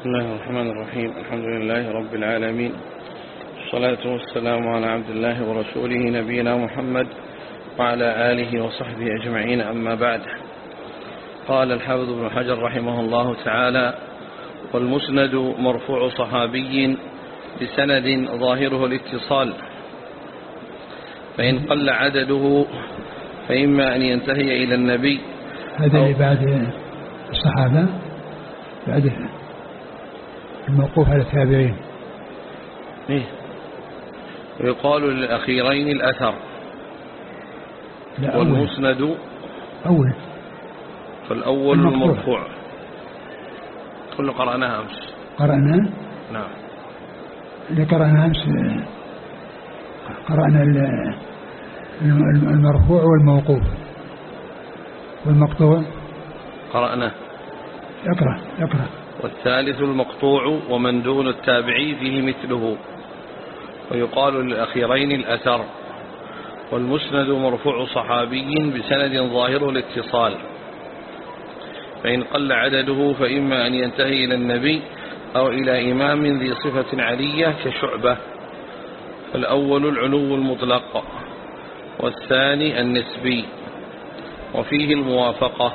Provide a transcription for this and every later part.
بسم الله الرحمن الرحيم. الحمد لله رب العالمين. والصلاة والسلام على عبد الله ورسوله نبينا محمد وعلى آله وصحبه أجمعين. أما بعد قال الحافظ بن حجر رحمه الله تعالى والمسند مرفوع صحابي بسند ظاهره الاتصال. فإن قل عدده فإما أن ينتهي إلى النبي. هذا اللي بعد الصحابة بعد الموقوف على التابعين. إيه. ويقال للأخيرين الأثر. أول. والمسند أول. فالأول. المرفوع. كل قرأناها أمس. قرأنا؟ نعم. اللي قرأنا أمس قرأنا ال- الم- المرفوع والموقوف. والمقطوع؟ قرأناه. اقرأ اقرأ. والثالث المقطوع ومن دون التابعي فيه مثله ويقال للأخيرين الأثر والمسند مرفوع صحابي بسند ظاهره الاتصال فإن قل عدده فإما أن ينتهي إلى النبي أو إلى إمام ذي صفة علية كشعبة فالأول العلو المطلق والثاني النسبي وفيه الموافقة.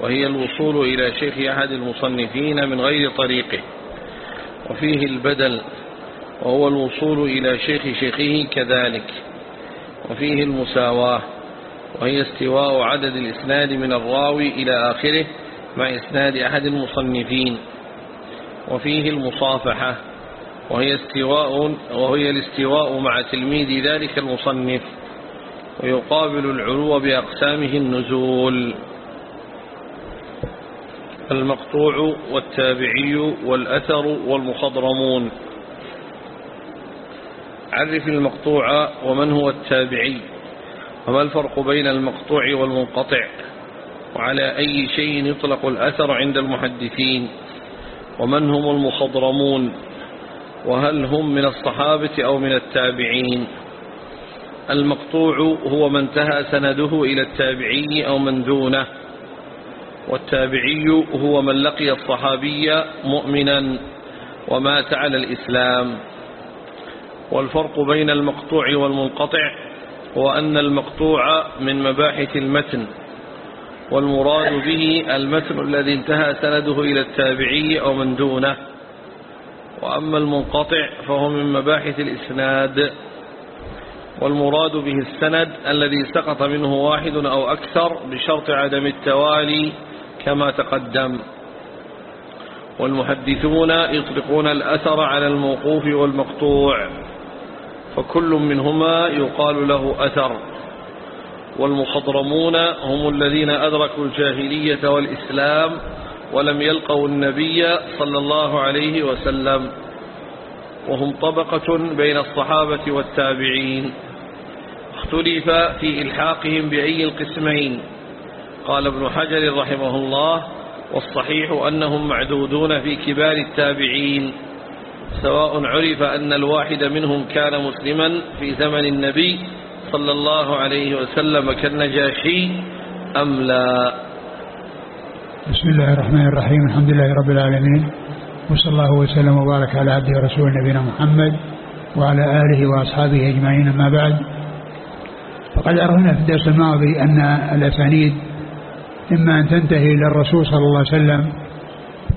وهي الوصول إلى شيخ أحد المصنفين من غير طريقه وفيه البدل وهو الوصول إلى شيخ شيخه كذلك وفيه المساواة وهي استواء عدد الإسناد من الراوي إلى آخره مع إسناد أحد المصنفين وفيه المصافحة وهي استواء وهي الاستواء مع تلميذ ذلك المصنف ويقابل العلو بأقسامه النزول. المقطوع والتابعي والأثر والمخضرمون. عرف المقطوع ومن هو التابعي وما الفرق بين المقطوع والمنقطع؟ وعلى أي شيء يطلق الأثر عند المحدثين؟ ومن هم المخضرمون؟ وهل هم من الصحابة أو من التابعين؟ المقطوع هو من انتهى سنده إلى التابعي أو من دونه. والتابعي هو من لقي الصحابي مؤمنا ومات على الإسلام. والفرق بين المقطوع والمنقطع هو أن المقطوع من مباحث المتن والمراد به المتن الذي انتهى سنده إلى التابعي أو من دونه. وأما المنقطع فهو من مباحث الإسناد والمراد به السند الذي سقط منه واحد أو أكثر بشرط عدم التوالي كما تقدم. والمحدثون يطلقون الأثر على الموقوف والمقطوع فكل منهما يقال له أثر. والمخضرمون هم الذين أدركوا الجاهلية والإسلام ولم يلقوا النبي صلى الله عليه وسلم. وهم طبقة بين الصحابة والتابعين. اختلف في إلحاقهم بأي القسمين. قال ابن حجر رحمه الله والصحيح أنهم معدودون في كبار التابعين سواء عرف أن الواحد منهم كان مسلما في زمن النبي صلى الله عليه وسلم كالنجاشي أم لا؟ بسم الله الرحمن الرحيم الحمد لله رب العالمين وصلى الله وسلم وبارك على عبده ورسوله نبينا محمد وعلى آله وأصحابه أجمعين أما بعد فقد عرفنا في الدرس الماضي أن الأسانيد إما أن تنتهي إلى الرسول صلى الله عليه وسلم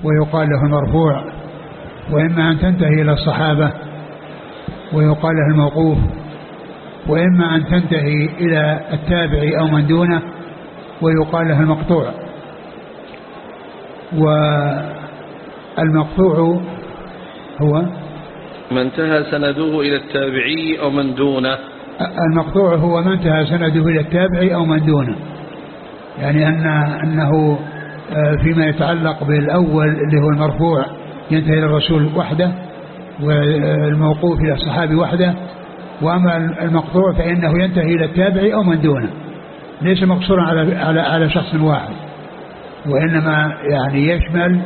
ويقال له المرفوع وإما أن تنتهي إلى الصحابة ويقال له الموقوف وإما أن تنتهي إلى التابعي أو من دونه ويقال له المقطوع. والمقطوع هو من انتهى سنده إلى التابعي أو من دونه. المقطوع هو ما انتهى سنده إلى التابعي أو من دونه. يعني أن أنه آه، فيما يتعلق بالأول اللي هو المرفوع ينتهي إلى الرسول وحده والموقوف إلى الصحابي وحده وأما المقطوع فإنه ينتهي إلى التابعي أو من دونه ليس مقصورا على على على شخص واحد وإنما يعني يشمل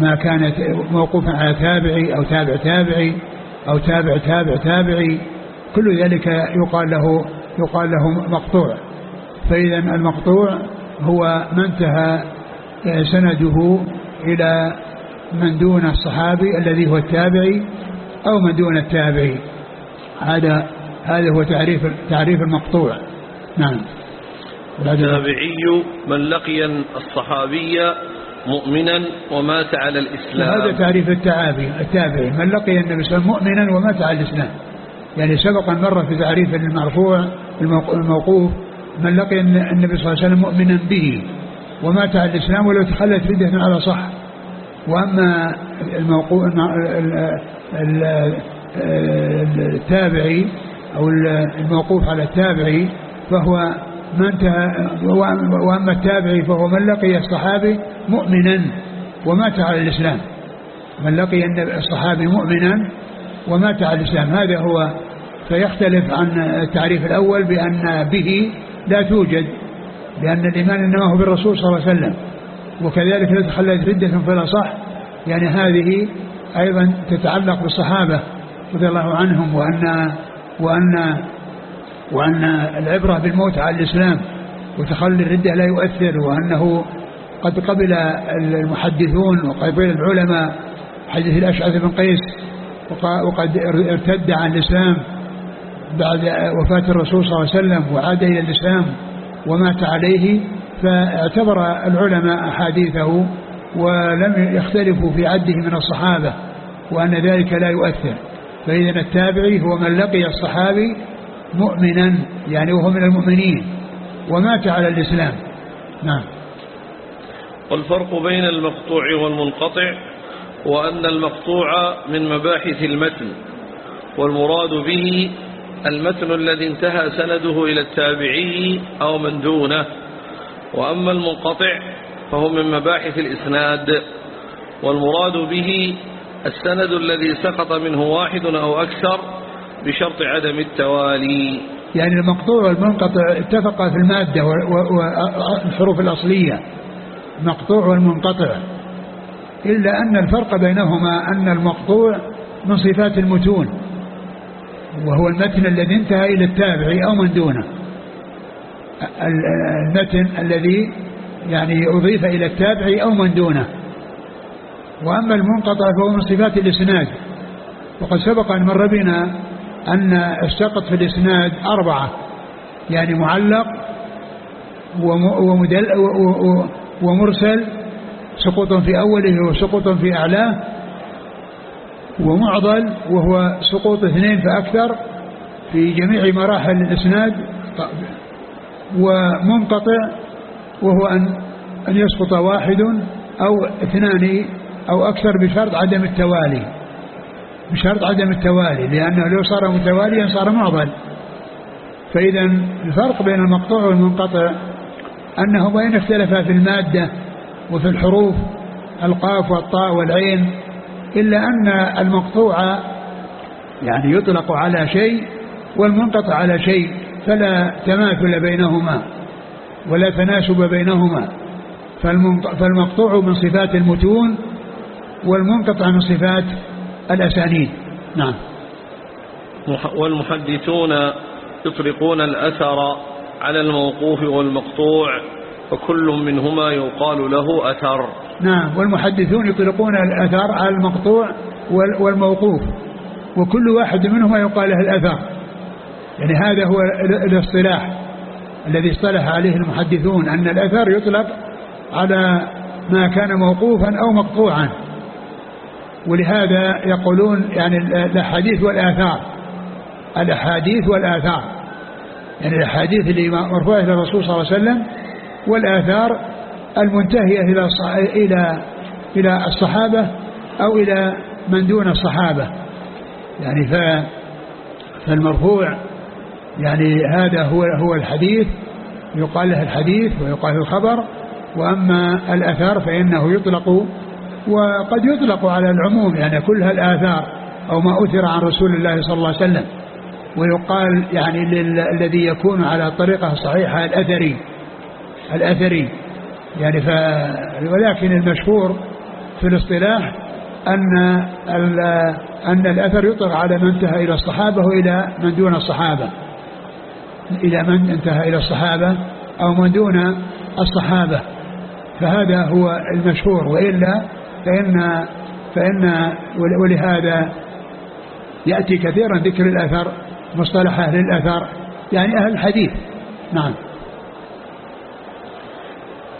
ما كان موقوفا على تابعي أو تابع تابعي أو تابع تابع تابعي كل ذلك يقال له يقال له مقطوع. فإذا المقطوع هو ما انتهى سنده إلى من دون الصحابي الذي هو التابعي أو من دون التابعي. هذا هذا هو تعريف تعريف المقطوع. نعم. التابعي من لقي الصحابي مؤمنا ومات على الإسلام. هذا تعريف التعابي التابعي. من لقي النبي صلى الله عليه وسلم مؤمنا ومات على الإسلام. يعني سبق مرة في تعريف المرفوع الموقوف. من لقي النبي صلى الله عليه وسلم مؤمنا به ومات على الإسلام ولو تخلت ردة على صح. وأما الموقوف التابعي أو الموقوف على التابعي فهو ما انتهى وأما التابعي فهو من لقي الصحابي مؤمنا ومات على الإسلام. من لقي الصحابي مؤمنا ومات على الإسلام. هذا هو فيختلف عن التعريف الأول بأن به لا توجد لأن الإيمان إنما هو بالرسول صلى الله عليه وسلم وكذلك لو تخلت ردة فلا صح يعني هذه أيضا تتعلق بالصحابة رضي الله عنهم وان وان وأن العبرة بالموت على الإسلام وتخلي الردة لا يؤثر وأنه قد قبل المحدثون وقبل العلماء حديث الأشعث بن قيس وقد ارتد عن الإسلام. بعد وفاة الرسول صلى الله عليه وسلم وعاد إلى الإسلام ومات عليه فاعتبر العلماء أحاديثه ولم يختلفوا في عده من الصحابة وأن ذلك لا يؤثر. فإذا التابعي هو من لقي الصحابي مؤمنا يعني وهو من المؤمنين ومات على الإسلام. نعم. والفرق بين المقطوع والمنقطع وأن المقطوع من مباحث المتن والمراد به المتن الذي انتهى سنده إلى التابعي أو من دونه وأما المنقطع فهو من مباحث الإسناد والمراد به السند الذي سقط منه واحد أو أكثر بشرط عدم التوالي. يعني المقطوع والمنقطع اتفقا في المادة والحروف الأصلية المقطوع والمنقطع إلا أن الفرق بينهما أن المقطوع من صفات المتون. وهو المتن الذي انتهى إلى التابع أو من دونه المتن الذي يعني أضيف إلى التابع أو من دونه. وأما المنقطع فهو من صفات الإسناد. وقد سبق أن مر بنا أن السقط في الإسناد أربعة. يعني معلق ومدل ومرسل سقوط في أوله وسقوط في أعلاه ومعضل وهو سقوط اثنين فأكثر في جميع مراحل الإسناد ومنقطع وهو أن أن يسقط واحد أو اثنان أو أكثر بشرط عدم التوالي. بشرط عدم التوالي لأنه لو صار متواليا صار معضل. فإذا الفرق بين المقطوع والمنقطع أنه وإن اختلفا في المادة وفي الحروف القاف والطاء والعين إلا أن المقطوع يعني يطلق على شيء والمنقطع على شيء فلا تماثل بينهما ولا تناسب بينهما. فالمقطوع من صفات المتون والمنقطع من صفات الأسانيد. نعم. والمحدثون يطلقون الأثر على الموقوف والمقطوع فكل منهما يقال له أثر. نعم والمحدثون يطلقون الأثر على المقطوع والموقوف وكل واحد منهما يقال له الأثر. يعني هذا هو الاصطلاح الذي اصطلح عليه المحدثون أن الأثر يطلق على ما كان موقوفا أو مقطوعا. ولهذا يقولون يعني الأحاديث والآثار الأحاديث والآثار. يعني الأحاديث اللي مرفوعة إلى الرسول صلى الله عليه وسلم والآثار المنتهية إلى إلى إلى الصحابة أو إلى من دون الصحابة. يعني فالمرفوع يعني هذا هو هو الحديث يقال له الحديث ويقال الخبر وأما الأثر فإنه يطلق وقد يطلق على العموم يعني كل الآثار أو ما أثر عن رسول الله صلى الله عليه وسلم ويقال يعني الذي يكون على الطريقة الصحيحة الأثري. الأثري. يعني ف ولكن المشهور في الاصطلاح أن أن الأثر يطلق على من انتهى إلى الصحابة وإلى من دون الصحابة. إلى من انتهى إلى الصحابة أو من دون الصحابة. فهذا هو المشهور. وإلا فإن فإن ولهذا يأتي كثيرا ذكر الأثر مصطلح أهل الأثر يعني أهل الحديث. نعم.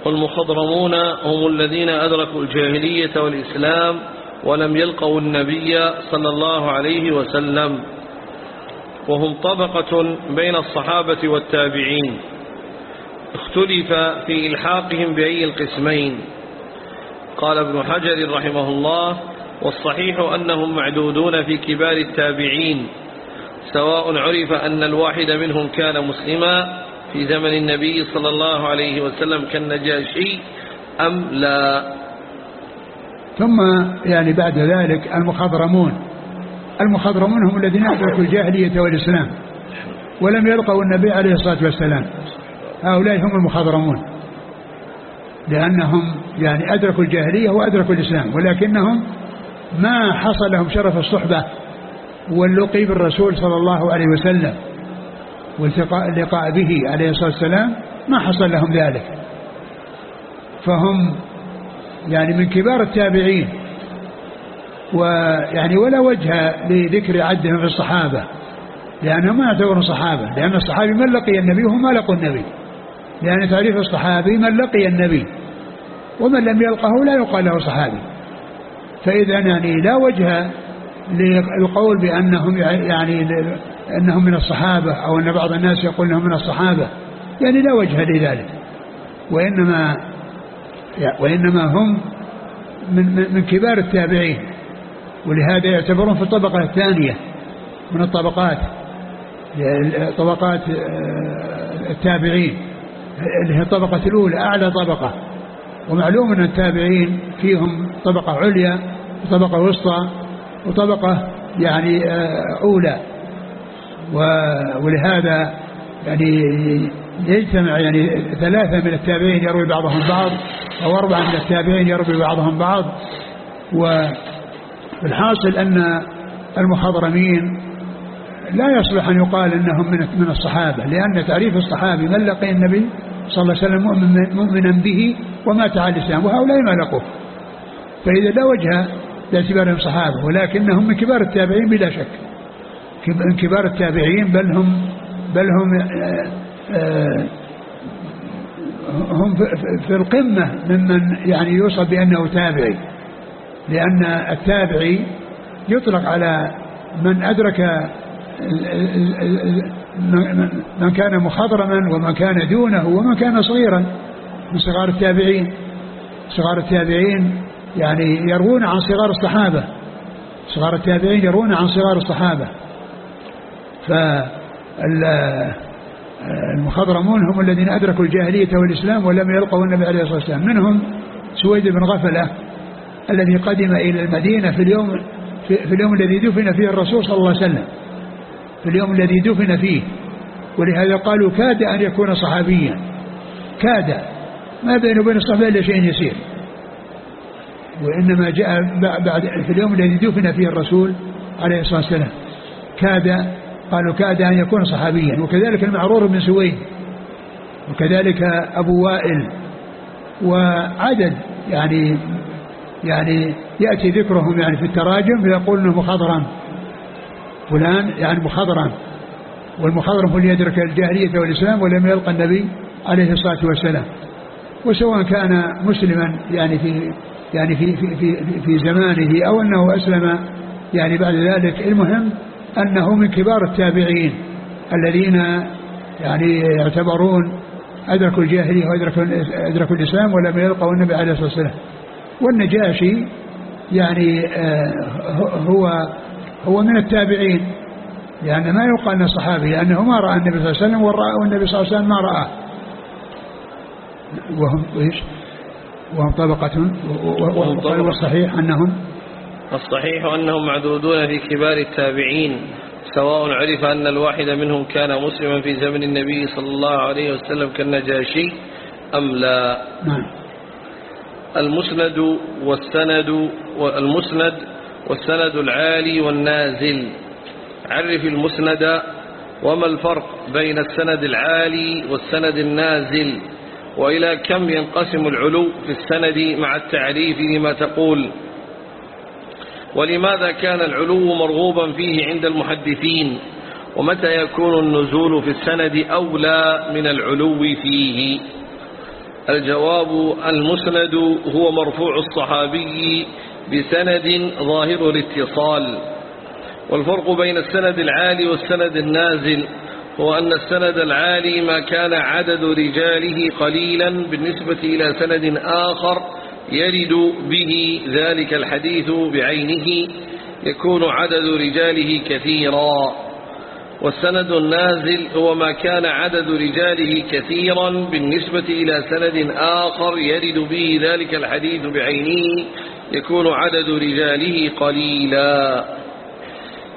والمخضرمون هم الذين أدركوا الجاهلية والإسلام ولم يلقوا النبي صلى الله عليه وسلم. وهم طبقة بين الصحابة والتابعين. اختلف في إلحاقهم بأي القسمين. قال ابن حجر رحمه الله والصحيح أنهم معدودون في كبار التابعين. سواء عرف أن الواحد منهم كان مسلما في زمن النبي صلى الله عليه وسلم كالنجاشي أم لا؟ ثم يعني بعد ذلك المخضرمون. المخضرمون هم الذين أدركوا الجاهلية والإسلام ولم يلقوا النبي عليه الصلاة والسلام. هؤلاء هم المخضرمون. لأنهم يعني أدركوا الجاهلية وأدركوا الإسلام ولكنهم ما حصل لهم شرف الصحبة واللقي بالرسول صلى الله عليه وسلم. والتقاء اللقاء به عليه الصلاة والسلام ما حصل لهم ذلك. فهم يعني من كبار التابعين ويعني ولا وجه لذكر عدهم في الصحابة لأنهم ما يعتبرون صحابة لأن الصحابي من لقي النبي وهم ما لقوا النبي. لأن تعريف الصحابي من لقي النبي ومن لم يلقه لا يقال له صحابي. فإذا يعني لا وجه للقول بأنهم يعني أنهم من الصحابة أو أن بعض الناس يقول أنهم من الصحابة. يعني لا وجه لذلك. وإنما وإنما هم من, من كبار التابعين. ولهذا يعتبرون في الطبقة الثانية من الطبقات طبقات آه، التابعين. اللي هي الطبقة الأولى أعلى طبقة. ومعلوم أن التابعين فيهم طبقة عليا وطبقة وسطى وطبقة يعني آه، أولى. ولهذا يعني يجتمع يعني ثلاثة من التابعين يروي بعضهم بعض أو أربعة من التابعين يروي بعضهم بعض. والحاصل أن المخضرمين لا يصلح أن يقال أنهم من من الصحابة لأن تعريف الصحابي من لقي النبي صلى الله عليه وسلم مؤمن مؤمنا به ومات على الإسلام وهؤلاء ما لقوه. فإذا لا وجه لاعتبارهم صحابة ولكنهم من كبار التابعين بلا شك. من كبار التابعين بل هم بل هم آه، آه، هم في القمة ممن يعني يوصف بأنه تابعي. لأن التابعي يطلق على من أدرك من كان مخضرما ومن كان دونه ومن كان صغيرا من صغار التابعين. صغار التابعين يعني يروون عن صغار الصحابة. صغار التابعين يروون عن صغار الصحابة. فالمخضرمون هم الذين أدركوا الجاهلية والإسلام ولم يلقوا النبي عليه الصلاة والسلام. منهم سويد بن غفلة الذي قدم إلى المدينة في اليوم في اليوم الذي دفن فيه الرسول صلى الله عليه وسلم. في اليوم الذي دفن فيه. ولهذا قالوا كاد أن يكون صحابيا. كاد. ما بينه وبين الصحابة إلا شيء يسير. وإنما جاء بعد في اليوم الذي دفن فيه الرسول عليه الصلاة والسلام. كاد قالوا كاد أن يكون صحابيا وكذلك المعرور بن سويد وكذلك أبو وائل وعدد يعني يعني يأتي ذكرهم يعني في التراجم فيقول إنه مخضرم. فلان يعني مخضرم والمخضرم هو يدرك الجاهلية والإسلام ولم يلقى النبي عليه الصلاة والسلام. وسواء كان مسلما يعني في يعني في في في, في زمانه أو أنه أسلم يعني بعد ذلك المهم أنه من كبار التابعين الذين يعني يعتبرون أدركوا الجاهلية وأدركوا أدركوا الإسلام ولم يلقوا النبي عليه الصلاة والسلام. والنجاشي يعني آه، هو هو من التابعين. لأن ما يقال أنه صحابي لأنه ما رأى النبي صلى الله عليه وسلم والنبي صلى الله عليه وسلم ما رآه وهم إيش؟ وهم طبقة. والصحيح أنهم الصحيح أنهم معدودون في كبار التابعين سواء عرف أن الواحد منهم كان مسلما في زمن النبي صلى الله عليه وسلم كالنجاشي أم لا. نعم. المسند والسند والمسند والسند العالي والنازل. عرف المسند وما الفرق بين السند العالي والسند النازل وإلى كم ينقسم العلو في السند مع التعريف لما تقول. ولماذا كان العلو مرغوبا فيه عند المحدثين؟ ومتى يكون النزول في السند أولى من العلو فيه؟ الجواب المسند هو مرفوع الصحابي بسند ظاهر الاتصال. والفرق بين السند العالي والسند النازل هو أن السند العالي ما كان عدد رجاله قليلا بالنسبة إلى سند آخر يرد به ذلك الحديث بعينه يكون عدد رجاله كثيرا. والسند النازل هو ما كان عدد رجاله كثيرا بالنسبة إلى سند آخر يرد به ذلك الحديث بعينه يكون عدد رجاله قليلا.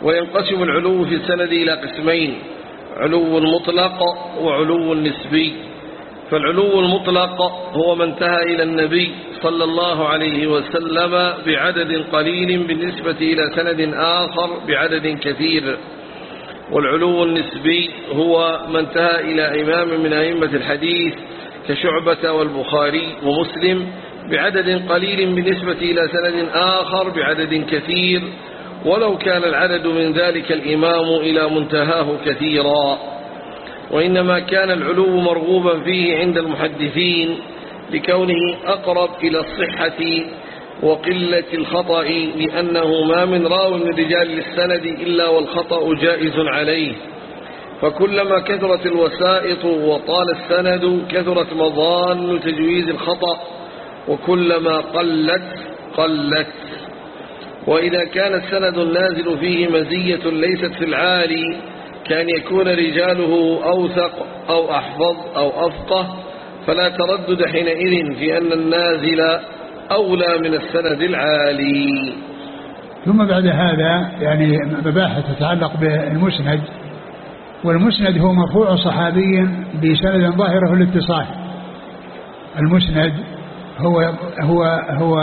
وينقسم العلو في السند إلى قسمين علو مطلق وعلو نسبي. فالعلو المطلق هو ما انتهى إلى النبي صلى الله عليه وسلم بعدد قليل بالنسبة إلى سند آخر بعدد كثير. والعلو النسبي هو ما انتهى إلى إمام من أئمة الحديث كشعبة والبخاري ومسلم بعدد قليل بالنسبة إلى سند آخر بعدد كثير. ولو كان العدد من ذلك الإمام إلى منتهاه كثيرا. وإنما كان العلو مرغوبا فيه عند المحدثين لكونه أقرب إلى الصحة وقلة الخطأ لأنه ما من راو من رجال السند إلا والخطأ جائز عليه. فكلما كثرت الوسائط وطال السند كثرت مظان تجويز الخطأ وكلما قلت قلت. وإذا كان السند النازل فيه مزية ليست في العالي كان يكون رجاله أوثق أو أحفظ أو أفقه فلا تردد حينئذ في أن النازل أولى من السند العالي. ثم بعد هذا يعني مباحث تتعلق بالمسند والمسند هو مرفوع صحابي بسند ظاهره الاتصال المسند هو هو هو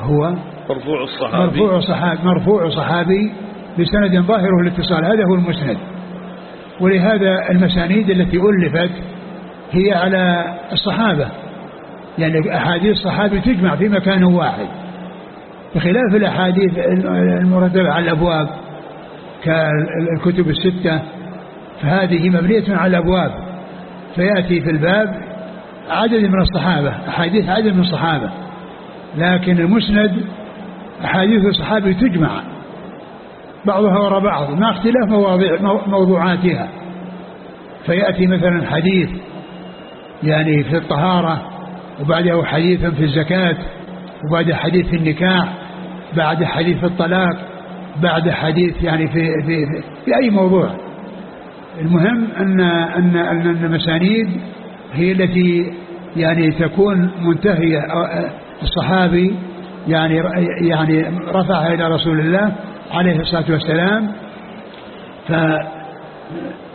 هو مرفوع الصحابي. مرفوع صحابي مرفوع صحابي بسند ظاهره الاتصال هذا هو المسند. ولهذا المسانيد التي ألفت هي على الصحابة. يعني أحاديث الصحابي تجمع في مكان واحد. بخلاف الأحاديث المرتبة على الأبواب كالكتب الستة فهذه مبنية على الأبواب. فيأتي في الباب عدد من الصحابة أحاديث عدد من الصحابة. لكن المسند أحاديث الصحابي تجمع. بعضها وراء بعض مع اختلاف مواضيع موضوعاتها. فيأتي مثلا حديث يعني في الطهارة وبعده حديثا في الزكاة وبعد حديث في النكاح بعد حديث في الطلاق بعد حديث يعني في في في, في أي موضوع. المهم أن أن أن المسانيد هي التي يعني تكون منتهية الصحابي يعني يعني رفعها إلى رسول الله عليه الصلاة والسلام ف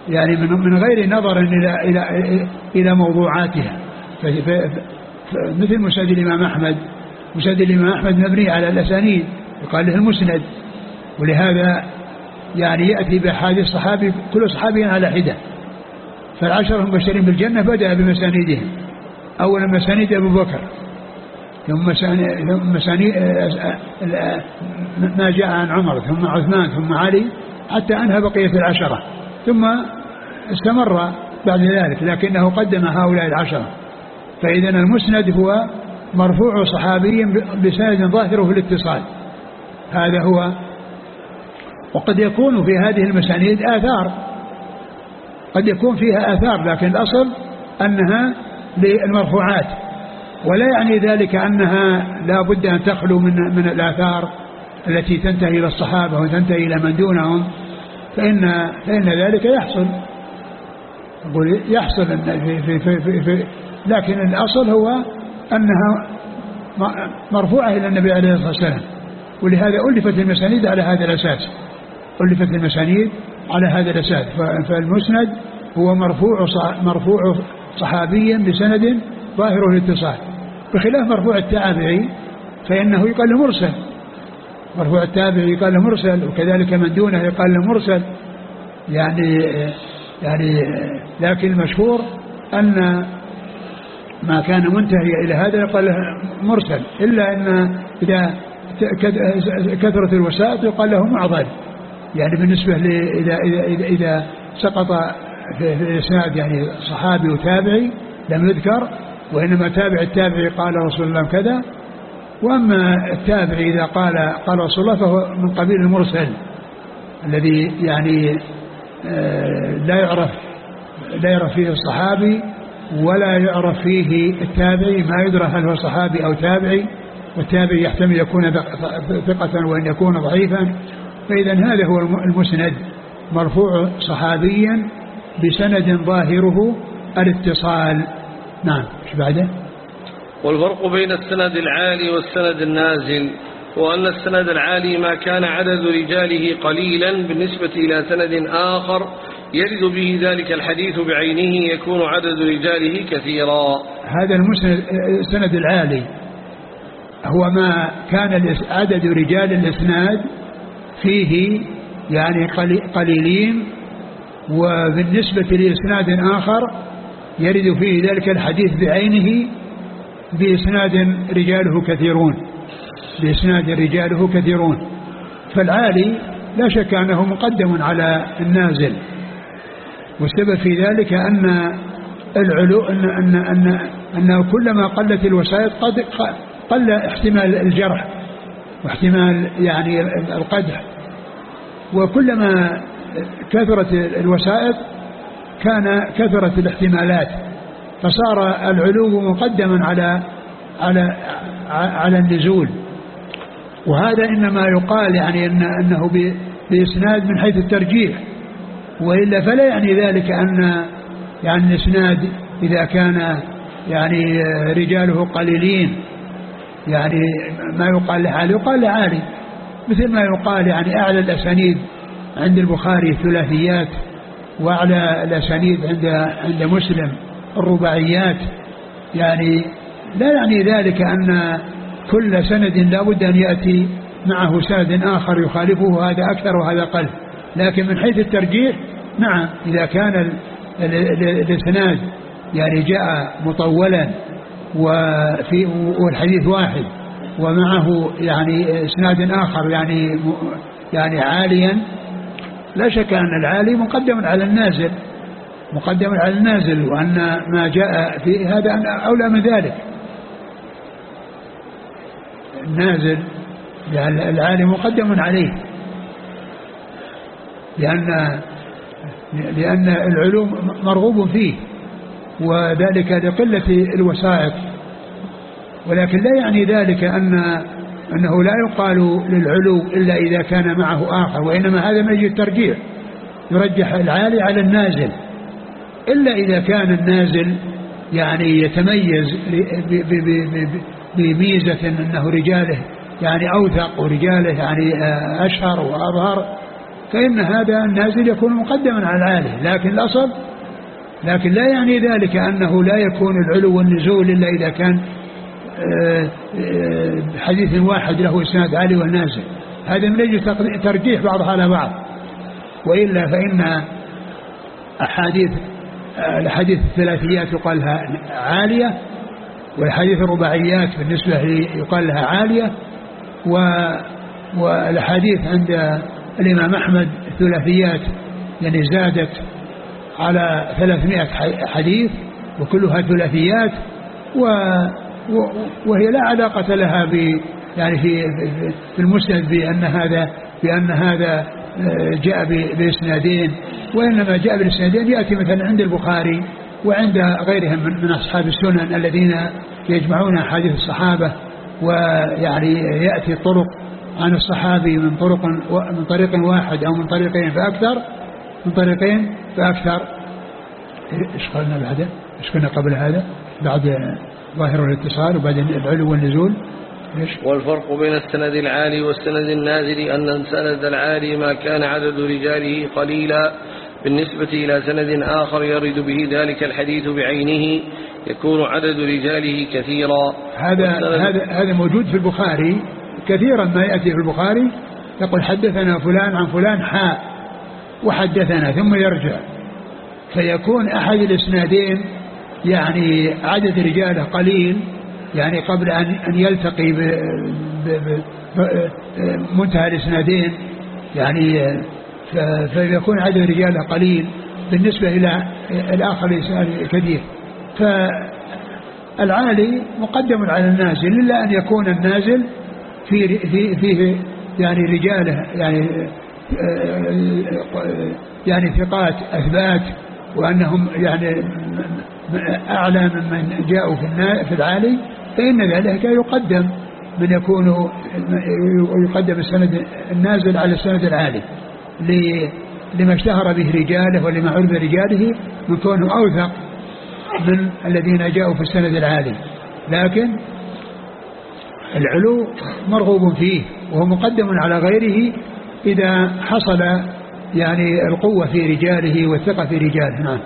يعني من من غير نظر إلى إلى إلى موضوعاتها. مثل مسند الإمام أحمد. مسند الإمام أحمد مبني على الأسانيد. يقال له المسند. ولهذا يعني يأتي بأحاديث الصحابي كل صحابي على حدة. فالعشرة المبشرين بالجنة بدأ بمسانيدهم. أولا مسانيد أبو بكر. ثم مسانيد ما جاء عن عمر ثم عثمان ثم علي حتى أنهى بقية العشرة. ثم استمر بعد ذلك لكنه قدم هؤلاء العشرة. فإذا المسند هو مرفوع صحابي بسند ظاهره الاتصال. هذا هو. وقد يكون في هذه المسانيد آثار. قد يكون فيها آثار لكن الأصل أنها للمرفوعات. ولا يعني ذلك أنها لا بد أن تخلو من من الآثار التي تنتهي إلى الصحابة وتنتهي إلى من دونهم فإن فإن ذلك يحصل. أقول يحصل في في في, في, في لكن الأصل هو أنها مرفوعة إلى النبي عليه الصلاة والسلام. ولهذا ألفت المسانيد على هذا الأساس. ألفت المسانيد على هذا الأساس. فالمسند هو مرفوع مرفوع صحابيا بسند ظاهره الاتصال. بخلاف مرفوع التابعي فإنه يقال له مرسل. مرفوع التابعي يقال له مرسل وكذلك من دونه يقال له مرسل. يعني يعني لكن المشهور أن ما كان منتهيا إلى هذا يقال له مرسل إلا أن إذا كثرة الوسائط يقال له معضل. يعني بالنسبة إذا, إذا, إذا سقط في الإسناد يعني صحابي وتابعي لم يذكر وإنما تابع التابعي قال رسول الله كذا وأما التابعي إذا قال قال رسول الله فهو من قبيل المرسل الذي يعني آه، لا يعرف لا يعرف فيه الصحابي ولا يعرف فيه التابعي ما يدرى هل هو صحابي أو تابعي والتابعي يحتمل يكون ثقة وأن يكون ضعيفا. فإذا هذا هو المسند مرفوع صحابيا بسند ظاهره الاتصال. نعم. إيش بعده؟ والفرق بين السند العالي والسند النازل وأن السند العالي ما كان عدد رجاله قليلا بالنسبة إلى سند آخر يرد به ذلك الحديث بعينه يكون عدد رجاله كثيرا. هذا المسند السند العالي هو ما كان عدد رجال الإسناد فيه يعني قليلين وبالنسبة لإسناد آخر يرد فيه ذلك الحديث بعينه بإسناد رجاله كثيرون. بإسناد رجاله كثيرون. فالعالي لا شك أنه مقدم على النازل. والسبب في ذلك أن العلو أن أن أن أنه كلما قلت الوسائط قد قل احتمال الجرح واحتمال يعني القدح. وكلما كثرت الوسائط كان كثرت الاحتمالات فصار العلو مقدما على على على النزول. وهذا إنما يقال يعني إن إنه بإسناد من حيث الترجيح. وإلا فلا يعني ذلك أن يعني الإسناد إذا كان يعني رجاله قليلين يعني ما يقال لعالي يقال لعالي مثل ما يقال يعني أعلى الأسانيد عند البخاري ثلاثيات. واعلى الأسانيد عند عند مسلم الرباعيات. يعني لا يعني ذلك أن كل سند لا بد أن يأتي معه سند آخر يخالفه هذا أكثر وهذا قل لكن من حيث الترجيح نعم إذا كان الإسناد يعني جاء مطولا وفي والحديث واحد ومعه يعني إسناد آخر يعني يعني عاليا لا شك أن العالي مقدم على النازل مقدم على النازل وأن ما جاء في هذا أولى من ذلك. النازل العالي مقدم عليه. لأن لأن العلوم مرغوب فيه وذلك لقلة الوسائط ولكن لا يعني ذلك أن أنه لا يقال للعلو إلا إذا كان معه آخر وإنما هذا من أجل الترجيح يرجح العالي على النازل. إلا إذا كان النازل يعني يتميز بميزة أنه رجاله يعني أوثق ورجاله يعني أشهر وأظهر فإن هذا النازل يكون مقدما على العالي. لكن الأصل لكن لا يعني ذلك أنه لا يكون العلو والنزول إلا إذا كان آه، آه، حديث واحد له إسناد عالي والنازل هذا من أجل ترجيح بعضها على بعض. وإلا فإن أحاديث الحديث الثلاثيات يقال لها عالية والحديث الرباعيات بالنسبة يقال لها عالية والأحاديث عند الإمام أحمد الثلاثيات يعني زادت على 300 حديث وكلها ثلاثيات و وهي لا علاقة لها ب يعني في في المسند بأن هذا بأن هذا جاء بإسنادين وإنما جاء بالإسنادين يأتي مثلا عند البخاري وعند غيرهم من, أصحاب السنن الذين يجمعون أحاديث الصحابة ويعني يأتي الطرق عن الصحابي من طرق من طريق واحد أو من طريقين فأكثر من طريقين فأكثر إيش قلنا بعده؟ إيش قلنا قبل هذا؟ بعد ظاهر الاتصال وبعدين العلو والنزول والفرق بين السند العالي والسند النازل أن السند العالي ما كان عدد رجاله قليلا بالنسبة إلى سند آخر يرد به ذلك الحديث بعينه يكون عدد رجاله كثيرا. هذا هذا هذا موجود في البخاري. كثيرا ما يأتي في البخاري يقول حدثنا فلان عن فلان حاء وحدثنا ثم يرجع. فيكون أحد الإسنادين يعني عدد رجاله قليل يعني قبل أن يلتقي بمنتهى الإسنادين يعني فيكون عدد رجاله قليل بالنسبة إلى الآخر كثير فالعالي مقدم على النازل إلا أن يكون النازل فيه, فيه, فيه يعني رجاله يعني يعني ثقات أثبات وأنهم يعني أعلى ممن جاءوا في العالي فإن ذلك يقدم من يكون يقدم السند النازل على السند العالي لما اشتهر به رجاله ولما عرف رجاله من كونه أوثق من الذين جاءوا في السند العالي. لكن العلو مرغوب فيه وهو مقدم على غيره إذا حصل يعني القوة في رجاله والثقة في رجاله. نعم.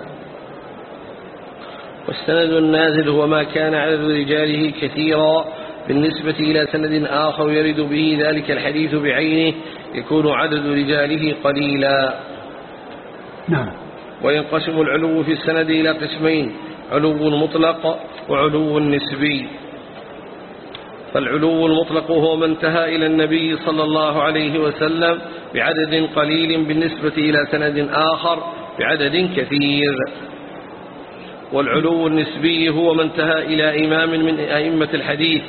والسند النازل هو ما كان عدد رجاله كثيرا بالنسبة إلى سند آخر يرد به ذلك الحديث بعينه يكون عدد رجاله قليلا. نعم. وينقسم العلو في السند إلى قسمين علو مطلق وعلو نسبي. فالعلو المطلق هو ما انتهى إلى النبي صلى الله عليه وسلم بعدد قليل بالنسبة إلى سند آخر بعدد كثير. والعلو النسبي هو ما انتهى إلى إمام من أئمة الحديث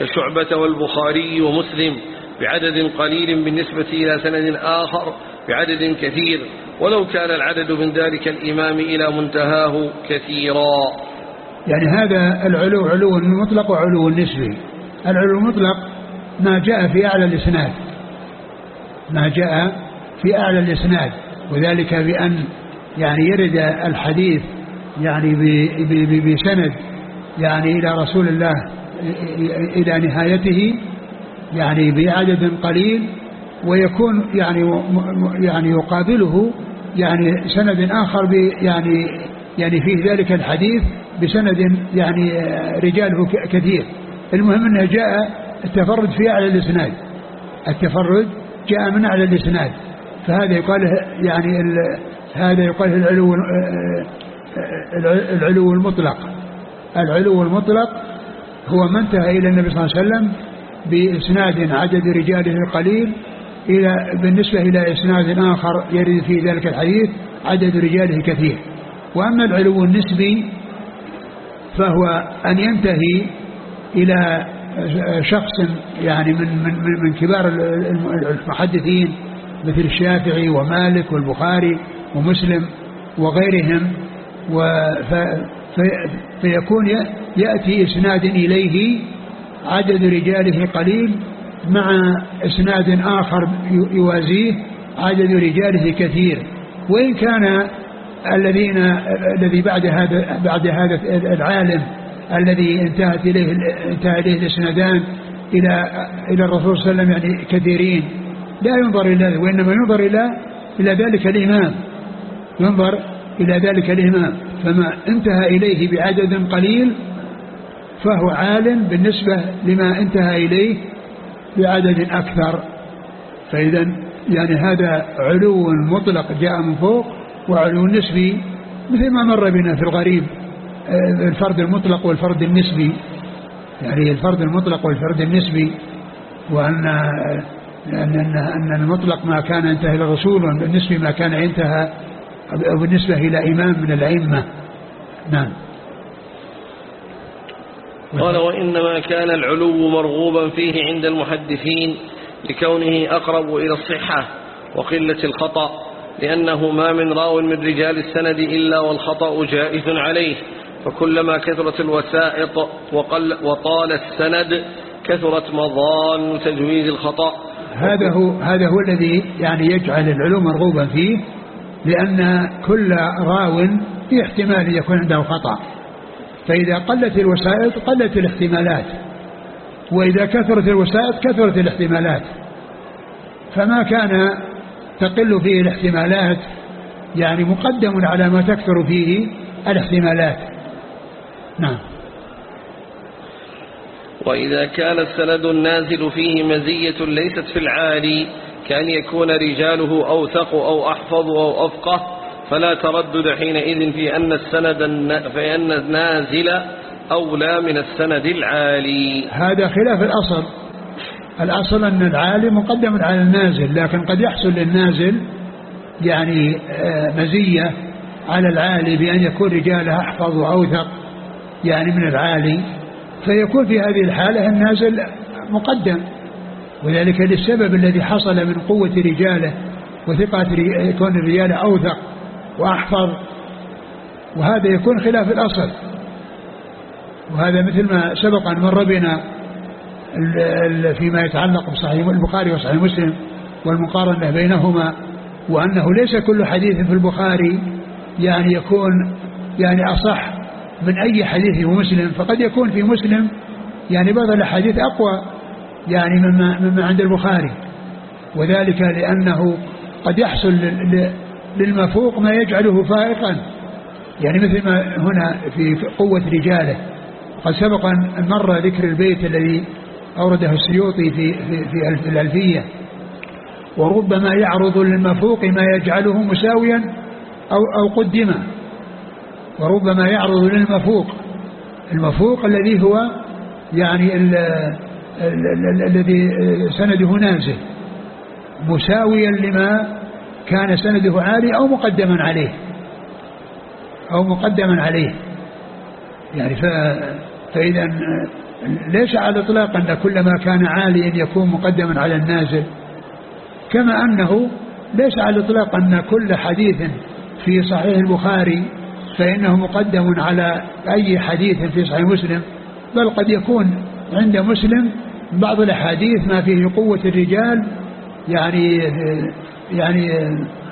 كشعبة والبخاري ومسلم بعدد قليل بالنسبة إلى سند آخر بعدد كثير ولو كان العدد من ذلك الإمام إلى منتهاه كثيرا. يعني هذا العلو علو مطلق وعلو نسبي. العلو المطلق ما جاء في أعلى الإسناد. ما جاء في أعلى الإسناد وذلك بأن يعني يرد الحديث يعني بسند يعني إلى رسول الله إلى نهايته يعني بعدد قليل ويكون يعني يعني يقابله يعني سند آخر يعني يعني فيه ذلك الحديث بسند يعني رجاله كثير. المهم أنه جاء التفرد في أعلى الإسناد التفرد جاء من أعلى الإسناد فهذا يقال يعني هذا يقال العلو العلو المطلق. العلو المطلق هو ما انتهى إلى النبي صلى الله عليه وسلم بإسناد عدد رجاله قليل إلى بالنسبة إلى إسناد آخر يرد في ذلك الحديث عدد رجاله كثير. وأما العلو النسبي فهو أن ينتهي إلى شخص يعني من من من كبار المحدثين مثل الشافعي ومالك والبخاري ومسلم وغيرهم فيكون يأتي إسناد إليه عدد رجاله قليل مع إسناد آخر يوازيه عدد رجاله كثير. وإن كان الذين الذي بعد هذا بعد هذا العالم الذي انتهت إليه انتهى إليه الإسنادان إلى إلى الرسول صلى الله عليه وسلم يعني كثيرين لا ينظر إلى ذلك وإنما ينظر إلى إلى ذلك الإمام. ينظر إلى ذلك الامام فما انتهى إليه بعدد قليل فهو عال بالنسبة لما انتهى إليه بعدد أكثر. فإذا يعني هذا علو مطلق جاء من فوق وعلو نسبي مثل ما مر بنا في الغريب آه، الفرد المطلق والفرد النسبي. يعني الفرد المطلق والفرد النسبي وأن أن أن المطلق ما كان ينتهي إلى الرسول والنسبي ما كان ينتهى بالنسبة إلى إمام من الأئمة. نعم. قال وإنما كان العلو مرغوبا فيه عند المحدثين لكونه أقرب إلى الصحة وقلة الخطأ لأنه ما من راو من رجال السند إلا والخطأ جائز عليه فكلما كثرت الوسائط وقل وطال السند كثرت مظان تجويز الخطأ. هذا هو هذا هو الذي يعني يجعل العلوم مرغوبا فيه لأن كل راو في احتمال يكون عنده خطأ. فإذا قلت الوسائط قلت الاحتمالات. وإذا كثرت الوسائط كثرت الاحتمالات. فما كان تقل فيه الاحتمالات يعني مقدم على ما تكثر فيه الاحتمالات. نعم. وإذا كان السند النازل فيه مزية ليست في العالي كأن يكون رجاله أوثق أو أحفظ أو أفقه فلا تردد حينئذ في أن السند في أن النازل أولى من السند العالي. هذا خلاف الأصل. الأصل أن العالي مقدم على النازل لكن قد يحصل للنازل يعني آه، مزية على العالي بأن يكون رجاله أحفظ وأوثق يعني من العالي. فيكون في هذه الحالة النازل مقدم. وذلك للسبب الذي حصل من قوة رجاله وثقة يكون الرجال أوثق وأحفظ. وهذا يكون خلاف الأصل. وهذا مثل ما سبق أن مر بنا فيما يتعلق بصحيح البخاري وصحيح مسلم والمقارنة بينهما وأنه ليس كل حديث في البخاري يعني يكون يعني أصح من أي حديث في مسلم. فقد يكون في مسلم يعني بعض الأحاديث أقوى. يعني مما, مما عند البخاري. وذلك لأنه قد يحصل للمفوق ما يجعله فائقا. يعني مثل ما هنا في قوة رجاله. قد سبق أن مر ذكر البيت الذي أورده السيوطي في, في, في الألفية. وربما يعرض للمفوق ما يجعله مساويا أو, أو قدما. وربما يعرض للمفوق. المفوق الذي هو يعني الذي سنده نازل مساويا لما كان سنده عالي أو مقدما عليه. أو مقدما عليه. يعني فإذا ليس على الإطلاق أن كل ما كان عاليا يكون مقدما على النازل. كما أنه ليس على الإطلاق أن كل حديث في صحيح البخاري فإنه مقدم على أي حديث في صحيح مسلم بل قد يكون عند مسلم بعض الأحاديث ما فيه قوة الرجال يعني يعني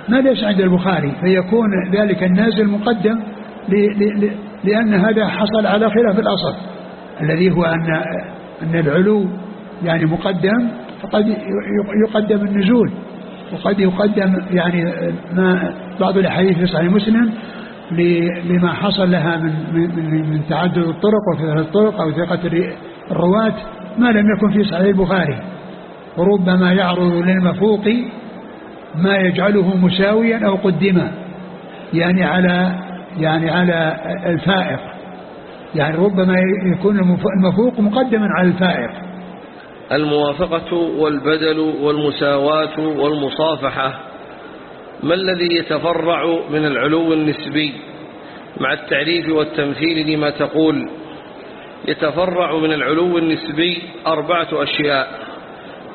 ما ليس عند البخاري فيكون ذلك النازل مقدم لأن هذا حصل على خلاف الأصل الذي هو أن أن العلو يعني مقدم فقد يقدم النزول وقد يقدم يعني ما بعض الأحاديث في صحيح مسلم لما حصل لها من من من تعدد الطرق وكثره الطرق أو ثقة الرواة ما لم يكن في صحيح البخاري. وربما يعرض للمفوق ما يجعله مساويا أو قدما. يعني على يعني على الفائق. يعني ربما يكون المفوق مقدما على الفائق. الموافقة والبدل والمساواة والمصافحة. ما الذي يتفرع من العلو النسبي مع التعريف والتمثيل لما تقول يتفرع من العلو النسبي أربعة أشياء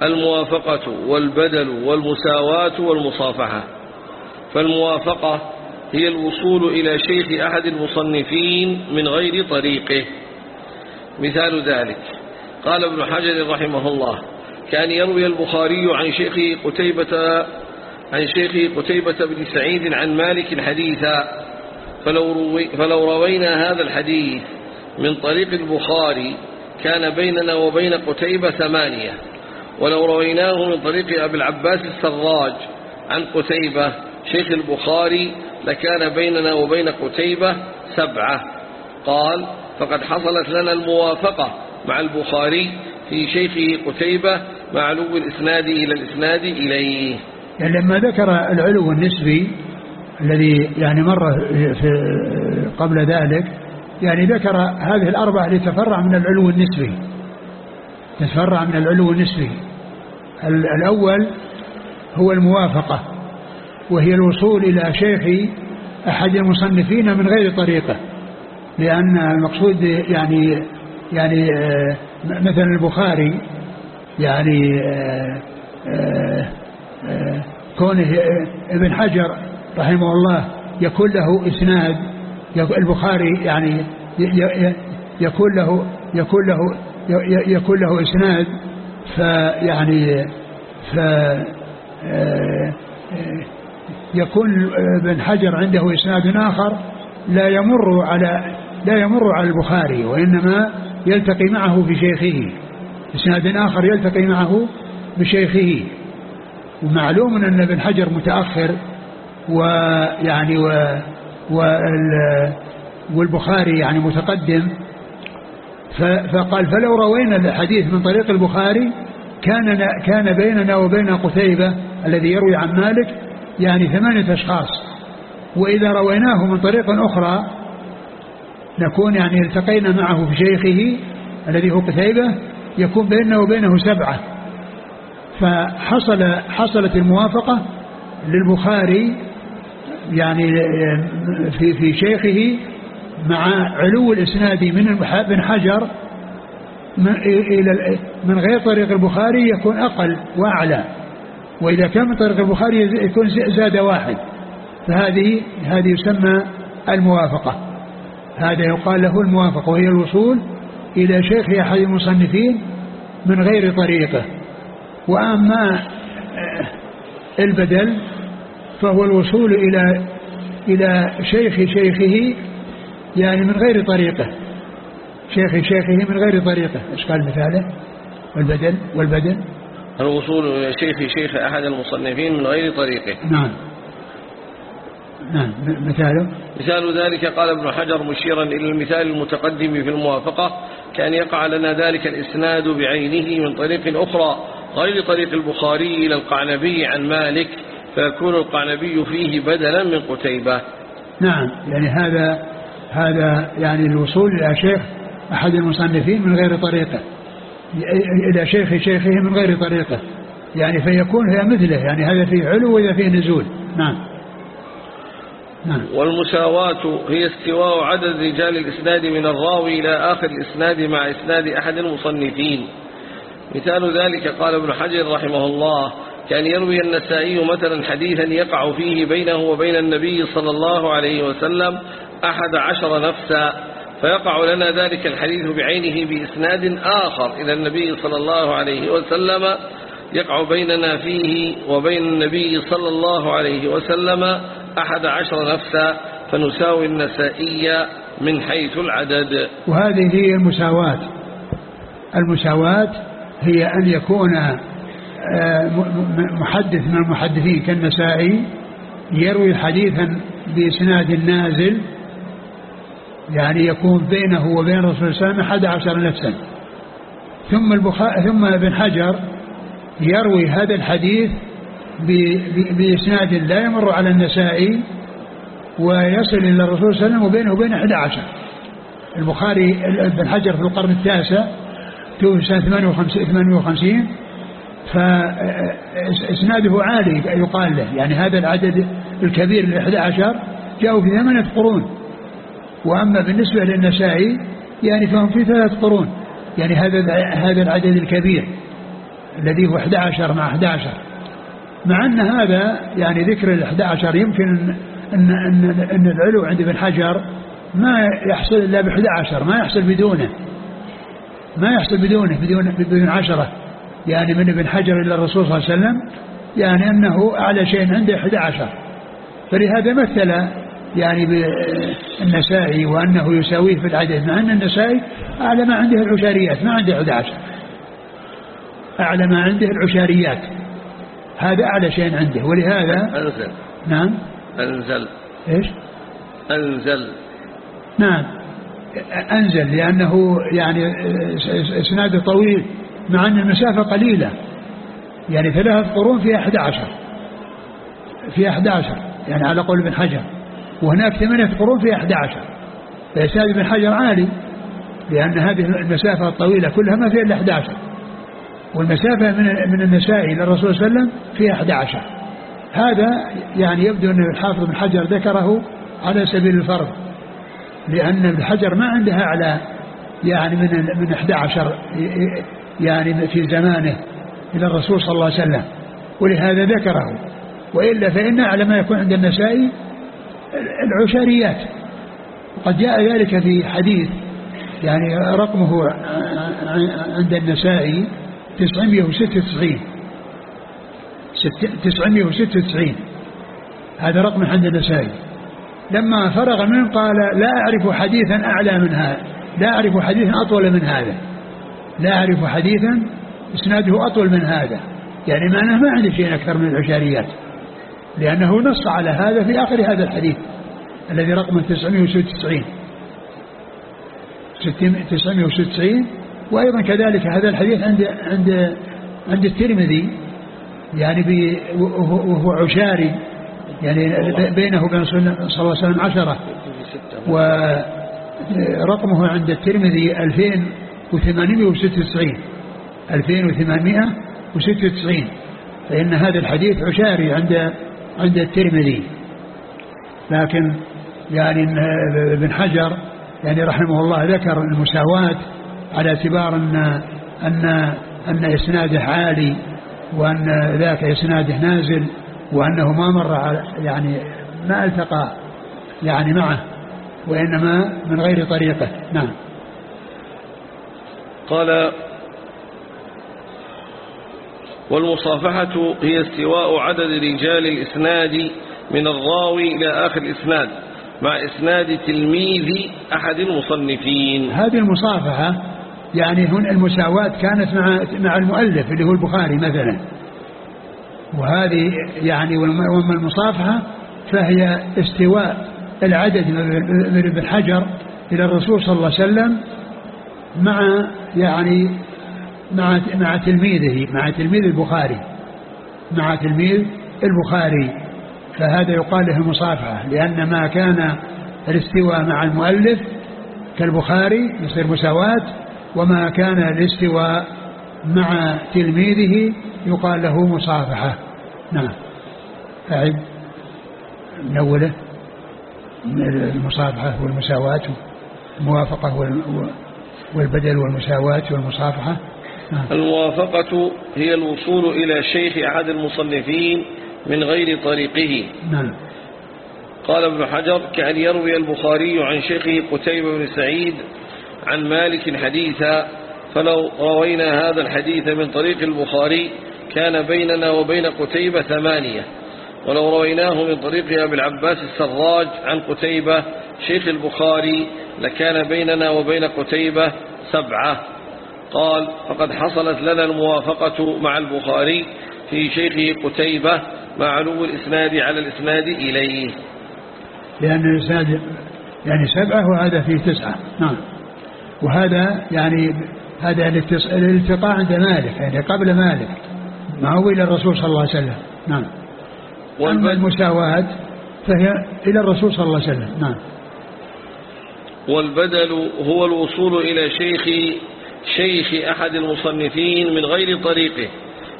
الموافقة والبدل والمساواة والمصافحة. فالموافقة هي الوصول إلى شيخ أحد المصنفين من غير طريقه. مثال ذلك قال ابن حجر رحمه الله كان يروي البخاري عن شيخه قتيبة عن شيخه قتيبة بن سعيد عن مالك حديثا. فلو, روي فلو روينا هذا الحديث من طريق البخاري كان بيننا وبين قتيبة ثمانية ولو رويناه من طريق أبي العباس السراج عن قتيبة شيخ البخاري لكان بيننا وبين قتيبة سبعة. قال فقد حصلت لنا الموافقة مع البخاري في شيخه قتيبة مع علو الإسناد إلى الإسناد إليه. يعني لما ذكر العلو النسبي الذي يعني مر في قبل ذلك يعني ذكر هذه الأربعة اللي تفرع من العلو النسبي. تتفرع من العلو النسبي. الأول هو الموافقة وهي الوصول إلى شيخ أحد المصنفين من غير طريقة لأن المقصود يعني يعني آه، مثلا البخاري يعني آه، آه، كونه ابن حجر رحمه الله يكون له إسناد البخاري يعني يكون له يكون له يكون له إسناد فيعني ف يكون ابن حجر عنده إسناد آخر لا يمر على لا يمر على البخاري وإنما يلتقي معه في شيخه إسناد آخر يلتقي معه بشيخه. ومعلوم أن ابن حجر متأخر ويعني و والبخاري يعني متقدم. فقال فلو روينا الحديث من طريق البخاري كان كان بيننا وبين قتيبة الذي يروي عن مالك يعني ثمانية أشخاص. وإذا رويناه من طريق أخرى نكون يعني التقينا معه في شيخه الذي هو قتيبة يكون بيننا وبينه سبعة. فحصل حصلت الموافقة للبخاري يعني في في شيخه مع علو الإسناد من بن حجر إلى من غير طريق البخاري يكون أقل وأعلى. وإذا كان من طريق البخاري يكون زاد واحد. فهذه هذه يسمى الموافقة. هذا يقال له الموافقة وهي الوصول إلى شيخ أحد المصنفين من غير طريقه. وأما البدل فهو الوصول إلى إلى شيخ شيخه يعني من غير طريقة. شيخ شيخه من غير طريقة. إيش قال مثاله؟ والبدل والبدل الوصول إلى شيخ شيخ أحد المصنفين من غير طريقة. نعم. نعم. مثاله؟ مثال ذلك قال ابن حجر مشيرا إلى المثال المتقدم في الموافقة كان يقع لنا ذلك الإسناد بعينه من طريق أخرى غير طريق البخاري إلى القعنبي عن مالك فيكون القعنبي فيه بدلا من قتيبة. نعم يعني هذا هذا يعني الوصول إلى شيخ أحد المصنفين من غير طريقة. إلى شيخ شيخه من غير طريقة. يعني فيكون هي مثله يعني هذا فيه علو وإذا فيه نزول. نعم. نعم. والمساواة هي استواء عدد رجال الإسناد من الراوي إلى آخر الإسناد مع إسناد أحد المصنفين. مثال ذلك قال ابن حجر رحمه الله كان يروي النسائي مثلا حديثا يقع فيه بينه وبين النبي صلى الله عليه وسلم أحد عشر نفسا فيقع لنا ذلك الحديث بعينه بإسناد آخر إلى النبي صلى الله عليه وسلم يقع بيننا فيه وبين النبي صلى الله عليه وسلم أحد عشر نفسا فنساوي النسائي من حيث العدد. وهذه هي المساواة. المساواة هي أن يكون محدث من المحدثين كالنسائي يروي حديثا بإسناد نازل يعني يكون بينه وبين الرسول صلى الله عليه وسلم 11 نفسا. ثم البخاري ثم ابن حجر يروي هذا الحديث بإسناد لا يمر على النسائي ويصل إلى الرسول صلى الله عليه وسلم وبينه وبين 11 البخاري ابن حجر في القرن التاسع توفي سنة 58 فإسناده عالي يقال له. يعني هذا العدد الكبير ال 11 جاءوا في ثمانية قرون. وأما بالنسبة للنسائي يعني فهم في ثلاث قرون. يعني هذا هذا العدد الكبير الذي هو 11 مع 11 مع أن هذا يعني ذكر ال 11 يمكن أن, أن, أن العلو عند ابن حجر. ما يحصل إلا ب 11 ما يحصل بدونه. ما يحصل بدونه بدون بدون عشرة. يعني من ابن حجر إلى الرسول صلى الله عليه وسلم يعني أنه أعلى شيء عنده 11 فلهذا مثل يعني بالنسائي وأنه يساويه في العدد مع أن النسائي أعلى ما عنده العشاريات ما عنده 11 أعلى ما عنده العشاريات. هذا أعلى شيء عنده ولهذا أنزل. نعم؟ أنزل. إيش؟ أنزل. نعم. أنزل لأنه يعني إسناده طويل. مع أن المسافة قليلة. يعني ثلاث قرون فيها 11 فيها 11 يعني على قول ابن حجر. وهناك ثمانية قرون فيها 11 فإسناد ابن حجر عالي لأن هذه المسافة الطويلة كلها ما فيها إلا 11 والمسافة من من النسائي إلى الرسول صلى الله عليه وسلم فيها 11 هذا يعني يبدو أن الحافظ بن حجر ذكره على سبيل الفرض. لأن ابن حجر ما عندها على يعني من من 11 يعني في زمانه إلى الرسول صلى الله عليه وسلم ولهذا ذكره. وإلا فإن على ما يكون عند النسائي العشريات. وقد جاء ذلك في حديث يعني رقمه عند النسائي 996 996 هذا رقم عند النسائي لما فرغ منه قال لا أعرف حديثا أعلى من هذا لا أعرف حديثا أطول من هذا. لا أعرف حديثا إسناده أطول من هذا. يعني معناه ما عنده شيء أكثر من العشاريات لأنه نص على هذا في آخر هذا الحديث الذي رقم 996 996 وأيضا كذلك هذا الحديث عند عند عند الترمذي. يعني وهو عشاري. يعني بينه وبين صلى الله عليه وسلم عشرة. و رقمه عند الترمذي 2896 2896 فإن هذا الحديث عشاري عند عند الترمذي. لكن يعني ابن حجر يعني رحمه الله ذكر المساواة على اعتبار أن أن أن إسناده عالي وأن ذاك إسناده نازل وأنه ما مر على يعني ما التقى يعني معه وإنما من غير طريقة. نعم. قال والمصافحة هي استواء عدد رجال الإسناد من الراوي إلى آخر الإسناد مع إسناد تلميذ أحد المصنفين. هذه المصافحة يعني هنا المساواة كانت مع مع المؤلف اللي هو البخاري مثلا. وهذه يعني وما المصافحة فهي استواء العدد من ابن حجر إلى الرسول صلى الله عليه وسلم مع يعني مع مع تلميذه مع تلميذ البخاري مع تلميذ البخاري. فهذا يقال له المصافحة لأن ما كان الاستواء مع المؤلف كالبخاري يصير مساواة وما كان الاستواء مع تلميذه يقال له مصافحة. نعم. أعد من أوله. المصافحة والمساواة الموافقة والبدل والمساواة والمصافحة. نعم. الموافقة هي الوصول إلى شيخ أحد المصنفين من غير طريقه. نعم. قال ابن حجر كأن يروي البخاري عن شيخه قتيبة بن سعيد عن مالك حديثا فلو روينا هذا الحديث من طريق البخاري كان بيننا وبين قتيبة ثمانية. ولو رويناه من طريق أبي العباس السراج عن قتيبة شيخ البخاري لكان بيننا وبين قتيبة سبعة. قال فقد حصلت لنا الموافقة مع البخاري في شيخه قتيبة مع علو الإسناد على الإسناد إليه. لأن الإسناد يعني سبعة وهذا فيه تسعة. نعم. وهذا يعني هذا الالتقاء عند مالك يعني قبل مالك ما هو إلى الرسول صلى الله عليه وسلم. نعم. أما المساواة فهي إلى الرسول صلى الله عليه وسلم. نعم. والبدل هو الوصول إلى شيخ شيخ أحد المصنفين من غير طريقه.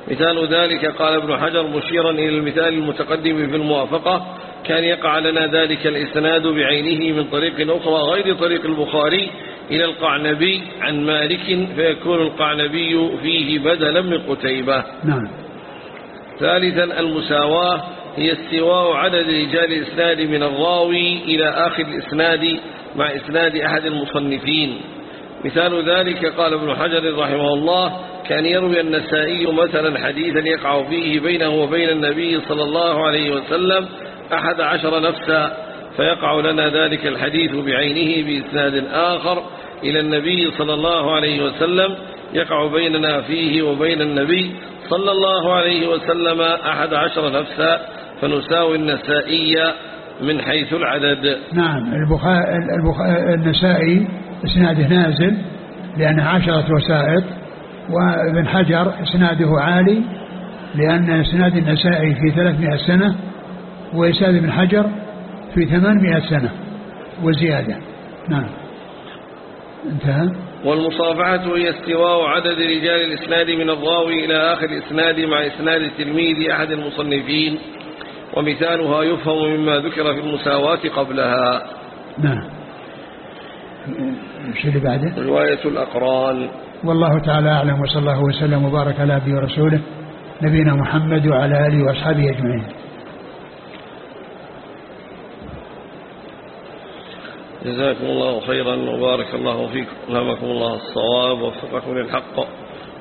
مثال ذلك قال ابن حجر مشيرا إلى المثال المتقدم في الموافقة كان يقع لنا ذلك الإسناد بعينه من طريق أخرى غير طريق البخاري إلى القعنبي عن مالك فيكون القعنبي فيه بدلا من قتيبة. نعم. ثالثا المساواة هي استواء عدد رجال الإسناد من الراوي إلى آخر الإسناد مع إسناد أحد المصنفين. مثال ذلك قال ابن حجر رحمه الله كان يروي النسائي مثلا حديثا يقع فيه بينه وبين النبي صلى الله عليه وسلم أحد عشر نفسا فيقع لنا ذلك الحديث بعينه بإسناد آخر إلى النبي صلى الله عليه وسلم يقع بيننا فيه وبين النبي صلى الله عليه وسلم أحد عشر نفسا فنساوي النسائي من حيث العدد. نعم البخاري النسائي إسناده نازل لأنه عشرة وسائط وابن حجر إسناده عالي لأن إسناد النسائي في 300 سنة وإسناد ابن حجر في 800 سنة وزيادة. نعم. انتهى. والمصافحة هي استواء عدد رجال الإسناد من الراوي إلى آخر الإسناد مع إسناد التلميذ أحد المصنفين. ومثالها يفهم مما ذكر في المساواة قبلها. نعم. إيش اللي بعده؟ رواية الأقران. والله تعالى أعلم وصلى الله وسلم وبارك على أبي ورسوله نبينا محمد وعلى آله وأصحابه أجمعين. جزاكم الله خيرا وبارك الله فيكم ألهمكم الله الصواب ووفقكم للحق.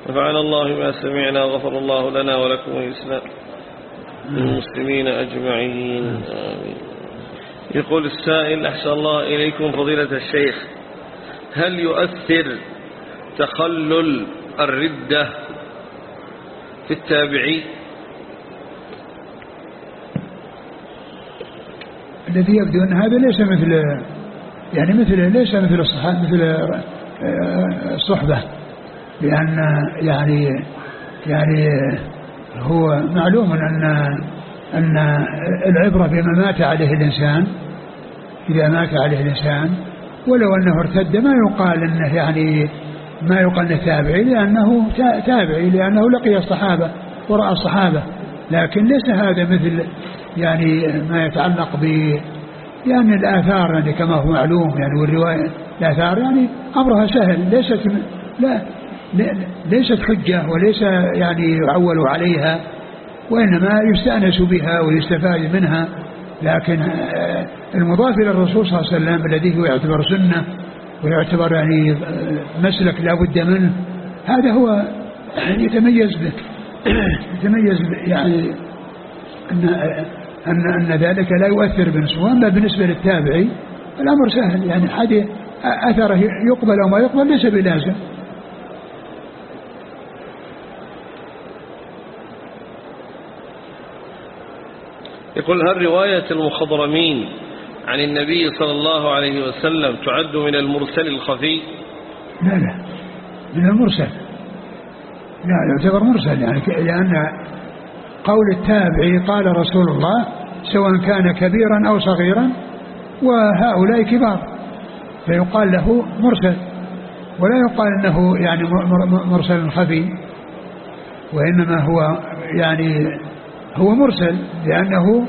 نفعنا الله ما سمعنا غفر الله لنا ولكم الإسلام. المسلمين أجمعين. آمين. يقول السائل أحسن الله إليكم فضيلة الشيخ. هل يؤثر تخلل الردة في التابعي الذي يبدو أن هذا ليس مثل يعني مثل ليس مثل الصحابة مثل آه، الصحبة لأن يعني يعني هو معلوم أن أن العبرة بما مات عليه الإنسان إذا مات عليه الإنسان ولو أنه ارتد ما يقال أنه يعني ما يقال أنه تابعي لأنه تابعي لأنه لقي الصحابة ورأى الصحابة. لكن ليس هذا مثل يعني ما يتعلق ب يعني الآثار يعني كما هو معلوم يعني والرواية الآثار يعني أمرها سهل ليست لا. ليست حجة وليس يعني يعول عليها وإنما يستأنس بها ويستفاد منها. لكن آه، المضاف إلى الرسول صلى الله عليه وسلم الذي هو يعتبر سنة ويعتبر يعني آه، مسلك لا بد منه هذا هو يعني يتميز به يتميز يعني أن, أن, أن ذلك لا يؤثر بنفسه وأما بالنسبة للتابعي الأمر سهل يعني حد أثره يقبل أو ما يقبل ليس بلازم. يقول هل رواية المخضرمين عن النبي صلى الله عليه وسلم تعد من المرسل الخفي؟ لا لا. من المرسل. لا يعتبر مرسل يعني لأن قول التابعي قال رسول الله سواء كان كبيرا أو صغيرا وهؤلاء كبار. فيقال له مرسل. ولا يقال إنه يعني مرسل خفي. وإنما هو يعني هو مرسل لأنه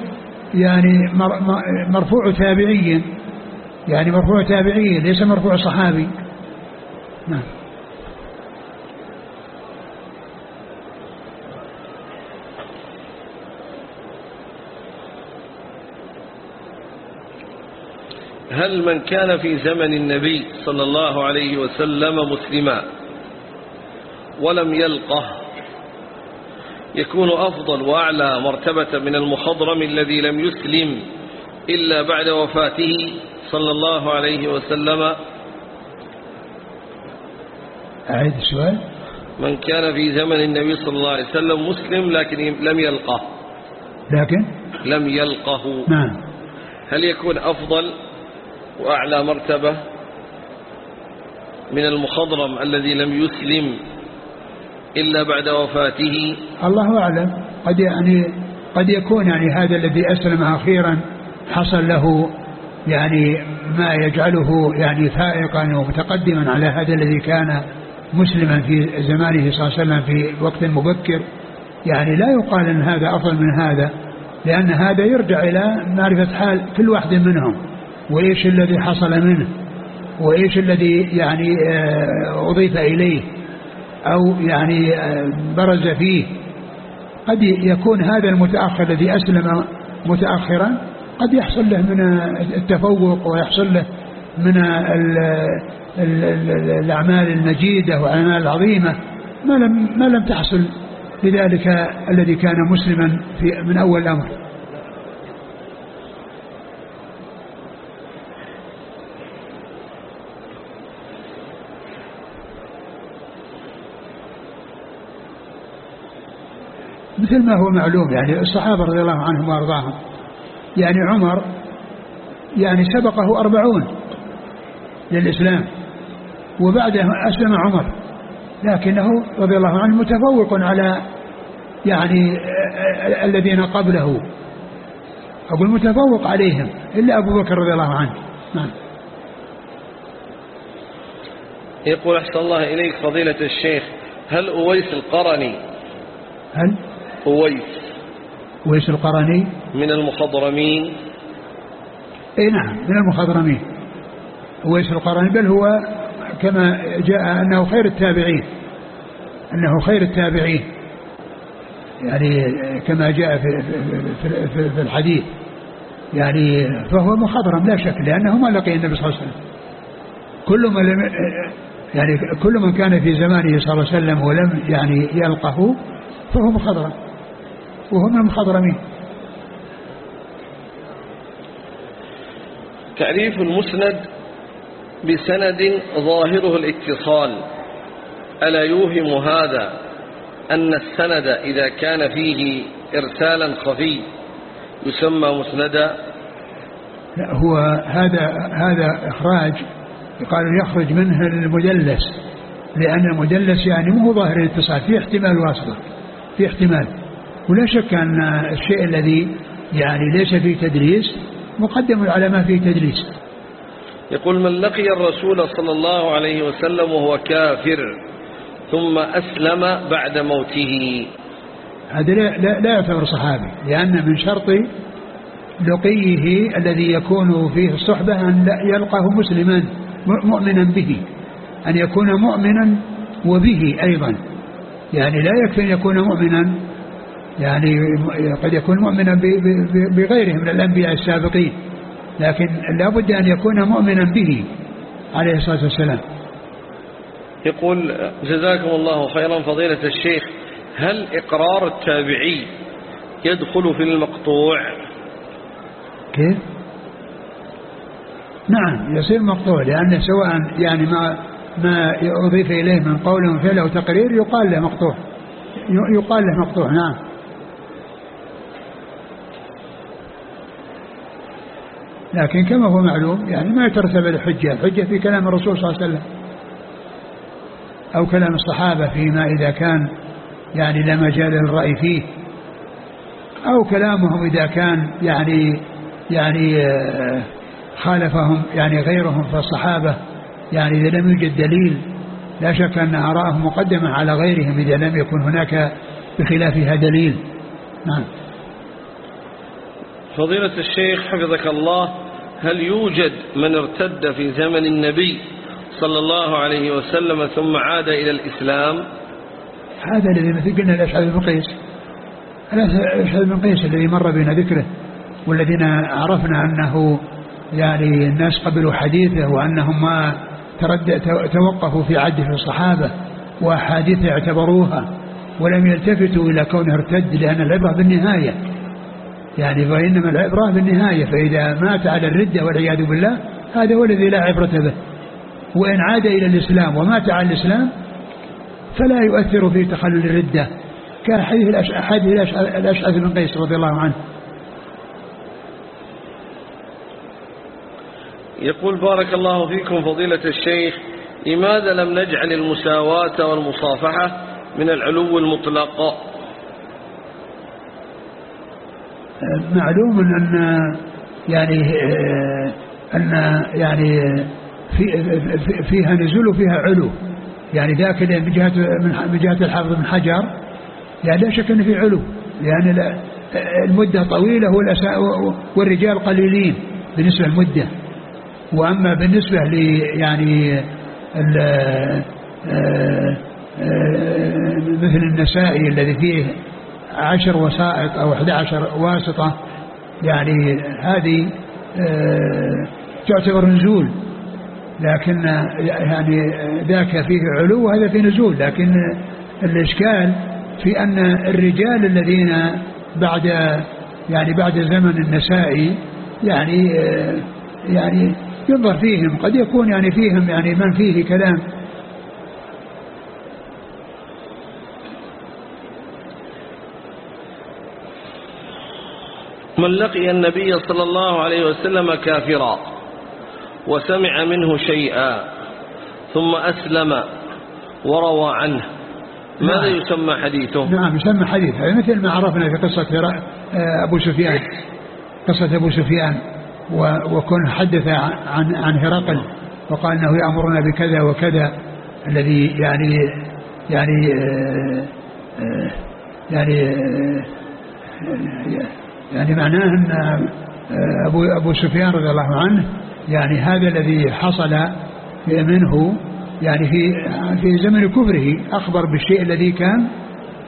يعني مرفوع تابعي يعني مرفوع تابعي ليس مرفوع صحابي. نعم. هل من كان في زمن النبي صلى الله عليه وسلم مسلما ولم يلقه؟ يكون أفضل وأعلى مرتبة من المخضرم الذي لم يسلم إلا بعد وفاته صلى الله عليه وسلم. أعيد السؤال. من كان في زمن النبي صلى الله عليه وسلم مسلم لكن لم يلقه. لكن؟ لم يلقه. نعم. هل يكون أفضل وأعلى مرتبة من المخضرم الذي لم يسلم إلا بعد وفاته. الله أعلم. قد يعني قد يكون يعني هذا الذي أسلم أخيرا حصل له يعني ما يجعله يعني فائقا ومتقدما على هذا الذي كان مسلما في زمانه صلى الله عليه وسلم في وقت مبكر. يعني لا يقال إن هذا أفضل من هذا لأن هذا يرجع إلى معرفة حال كل واحد منهم وإيش الذي حصل منه وإيش الذي يعني آه، أضيف إليه. أو يعني آه، برز فيه. قد يكون هذا المتأخر الذي أسلم متأخرا قد يحصل له من التفوق ويحصل له من الأعمال المجيدة والأعمال العظيمة. ما لم ما لم تحصل لذلك الذي كان مسلما في من أول الأمر. مثل ما هو معلوم يعني الصحابة رضي الله عنهم وأرضاهم. يعني عمر يعني سبقه أربعون للإسلام وبعده أسلم عمر. لكنه رضي الله عنه متفوق على يعني الذين قبله. أقول متفوق عليهم إلا أبو بكر رضي الله عنه. نعم. يقول أحسن الله إليك فضيلة الشيخ هل أويس القرني؟ هل؟ أويس أويس القرني؟ من المخضرمين. إي نعم من المخضرمين. أويس القرني بل هو كما جاء أنه خير التابعين أنه خير التابعين. يعني كما جاء في, في, في, في الحديث. يعني فهو مخضرم لا شك لأنه ما لقي النبي صلى الله عليه وسلم. كل من لم يعني كل من كان في زمانه صلى الله عليه وسلم ولم يعني يلقه فهو مخضرم. وهو من المخضرمين تعريف المسند بسند ظاهره الاتصال. ألا يوهم هذا أن السند إذا كان فيه إرسالا خفي يسمى مسندا؟ لا هو هذا هذا إخراج قال يخرج منه المدلس لأن المدلس يعني مو ظاهر الاتصال في احتمال واسطة في احتمال. ولا شك أن الشيء الذي يعني ليس فيه تدليس مقدم على ما فيه تدليس يقول من لقي الرسول صلى الله عليه وسلم وهو كافر ثم أسلم بعد موته. هذا لا, لا, لا يعتبر صحابي لأن من شرط لقيه الذي يكون فيه الصحبة أن يلقاه مسلما مؤمنا به أن يكون مؤمنا وبه أيضا. يعني لا يكفي أن يكون مؤمنا يعني قد يكون مؤمنا بغيره من الأنبياء السابقين لكن لا بد أن يكون مؤمنا به عليه الصلاة والسلام. يقول جزاكم الله خيرا فضيلة الشيخ هل إقرار التابعي يدخل في المقطوع؟ كيف؟ نعم يصير مقطوع لأنه سواء يعني ما ما أضيف إليه من قول وفعل أو تقرير يقال له مقطوع. يقال له مقطوع نعم. لكن كما هو معلوم يعني ما يترتب الحجة الحجة في كلام الرسول صلى الله عليه وسلم. أو كلام الصحابة فيما إذا كان يعني لا مجال للرأي فيه. أو كلامهم إذا كان يعني يعني آه، خالفهم يعني غيرهم فالصحابة يعني إذا لم يوجد دليل لا شك أن آراءهم مقدمة على غيرهم إذا لم يكن هناك بخلافها دليل. نعم. فضيلة الشيخ حفظك الله هل يوجد من ارتد في زمن النبي صلى الله عليه وسلم ثم عاد إلى الإسلام؟ هذا الذي مثل قلنا الأشعث بن قيس. الأشعث بن قيس الذي مر بنا ذكره والذين عرفنا أنه يعني الناس قبلوا حديثه وأنهم ما ترد توقفوا في عده الصحابة وأحاديث اعتبروها ولم يلتفتوا إلى كونه ارتد لأن العبرة بالنهاية. يعني فإنما العبرة بالنهاية فإذا مات على الردة والعياذ بالله هذا هو الذي لا عبرة به. وإن عاد إلى الإسلام ومات على الإسلام فلا يؤثر في تخلل الردة. كحديث الأشعث بن قيس رضي الله عنه. يقول بارك الله فيكم فضيلة الشيخ لماذا لم نجعل المساواة والمصافحة من العلو المطلق؟ معلوم أن يعني أن يعني في فيها نزول وفيها علو. يعني ذاك من جهة من جهة الحافظ بن حجر يعني لا شك أن في علو. لأن المدة طويلة والرجال قليلين بالنسبة للمدة. وأما بالنسبة ل يعني آه، آه، مثل النسائي الذي فيه عشر وسائط أو 11 واسطة. يعني هذه آه، تعتبر نزول. لكن يعني ذاك فيه علو وهذا فيه نزول. لكن الإشكال في أن الرجال الذين بعد يعني بعد زمن النسائي يعني يعني ينظر فيهم. قد يكون يعني فيهم يعني من فيه كلام. من لقي النبي صلى الله عليه وسلم كافرا وسمع منه شيئا ثم أسلم وروى عنه. ماذا نعم. يسمى حديثه؟ نعم يسمى حديث. مثل ما عرفنا في قصة أبو سفيان قصة أبو سفيان وكن حدث عن عن هرقل وقال إنه يأمرنا بكذا وكذا الذي يعني يعني آه، آه، يعني آه، يعني معناه أن أبو أبو سفيان رضي الله عنه يعني هذا الذي حصل منه يعني في في زمن كفره أخبر بالشيء الذي كان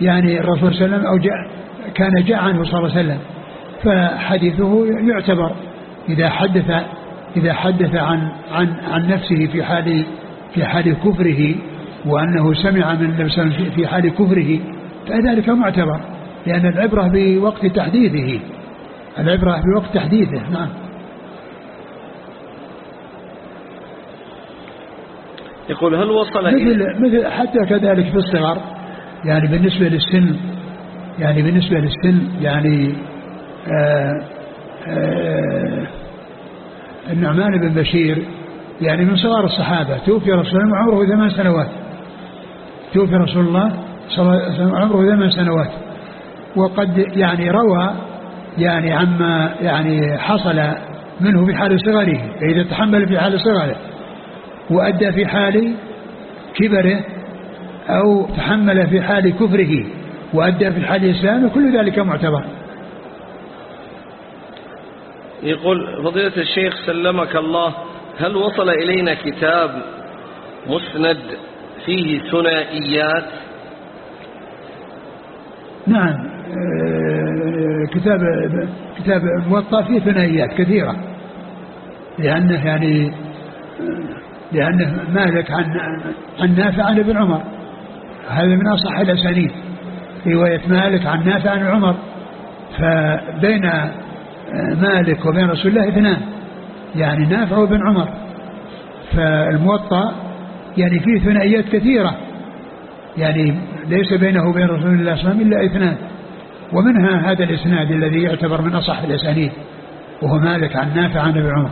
يعني الرسول صلى الله عليه وسلم أو جاء كان جاء عنه صلى الله عليه وسلم. فحديثه يعتبر إذا حدث إذا حدث عن عن عن نفسه في حال في حال كفره وأنه سمع من النبي في حال كفره فذلك معتبر. لأن العبرة بوقت تحديثه العبرة بوقت تحديثه نعم. يقول هل وصل مثل, مثل حتى كذلك في الصغر يعني بالنسبة للسن يعني بالنسبة للسن يعني آه آه النعمان بن بشير يعني من صغار الصحابة. توفي رسول الله عمره ثمان سنوات. توفي رسول الله صلى الله عليه وسلم عمره ثمان سنوات. وقد يعني روى يعني عما يعني حصل منه في حال صغره فإذا تحمل في حال صغره وأدى في حال كبره أو تحمل في حال كفره وأدى في حال إسلامه كل ذلك معتبر. يقول فضيلة الشيخ سلمك الله هل وصل إلينا كتاب مسند فيه ثنائيات؟ نعم. كتاب كتاب موطأ فيه ثنائيات كثيرة. لأنه يعني لأنه مالك عن عن نافع عن ابن عمر. هذا من أصح الأسانيد رواية مالك عن نافع عن عمر. فبين مالك وبين رسول الله اثنان. يعني نافع وابن عمر. فالموطأ يعني فيه ثنائيات كثيرة. يعني ليس بينه وبين رسول الله صلى الله عليه وسلم إلا اثنان. ومنها هذا الإسناد الذي يعتبر من أصح الأسانيد وهو مالك عن نافع عن ابن عمر.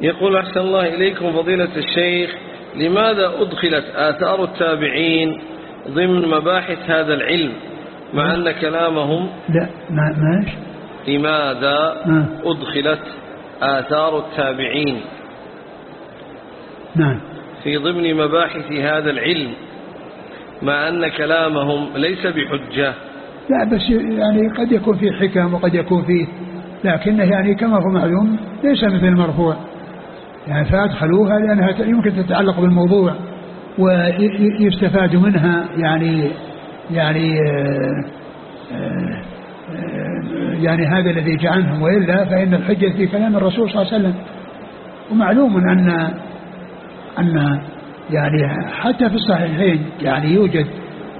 يقول أحسن الله إليكم فضيلة الشيخ لماذا أدخلت آثار التابعين ضمن مباحث هذا العلم مع أن كلامهم لا ما ماش لماذا آه. أدخلت آثار التابعين؟ نعم. في ضمن مباحث هذا العلم مع أن كلامهم ليس بحجة. لا بس يعني قد يكون فيه حكم وقد يكون فيه لكنه يعني كما هو معلوم ليس مثل المرفوع. يعني فأدخلوها لأنها يمكن تتعلق بالموضوع ويستفاد منها يعني يعني يعني هذا الذي جعلهم. وإلا فإن الحجة في كلام الرسول صلى الله عليه وسلم. ومعلوم أن أن يعني حتى في الصحيحين يعني يوجد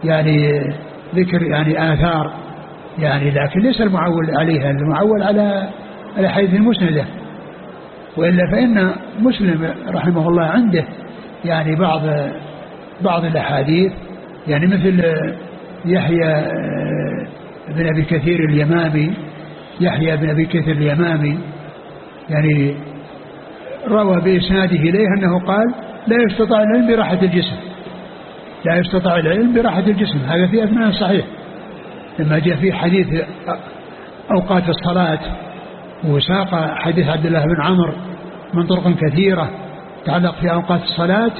يعني ذكر يعني آثار يعني لكن ليس المعول عليها المعول على الأحاديث المسندة. وإلا فإن مسلم رحمه الله عنده يعني بعض بعض الأحاديث يعني مثل يحيى بن أبي كثير اليمامي يحيى بن أبي كثير اليمامي يعني روى بإسناده إليه أنه قال لا يستطاع العلم براحة الجسم. لا يستطاع العلم براحة الجسم. هذا في أثناء صحيح. لما جاء في حديث أوقات الصلاة وساق حديث عبد الله بن عمرو من طرق كثيرة تعلق في أوقات الصلاة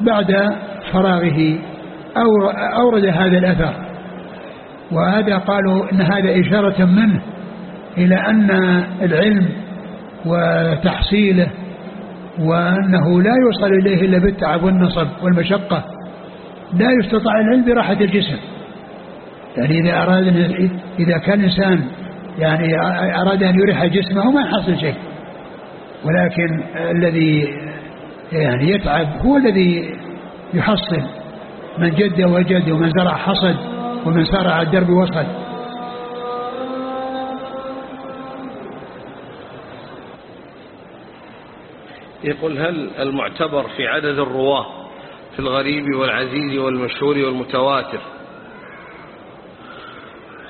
بعد فراغه أورد هذا الأثر. وهذا قالوا إن هذا إشارة منه إلى أن العلم وتحصيله وأنه لا يوصل إليه إلا بالتعب والنصب والمشقة. لا يستطاع العلم براحة الجسم. يعني إذا أراد إذا كان إنسان يعني أراد أن يريح جسمه ما يحصل شيء. ولكن الذي يعني يتعب هو الذي يحصل من جد وجد ومن زرع حصد ومن سار على الدرب وصل يقول هل المعتبر في عدد الرواة في الغريب والعزيز والمشهور والمتواتر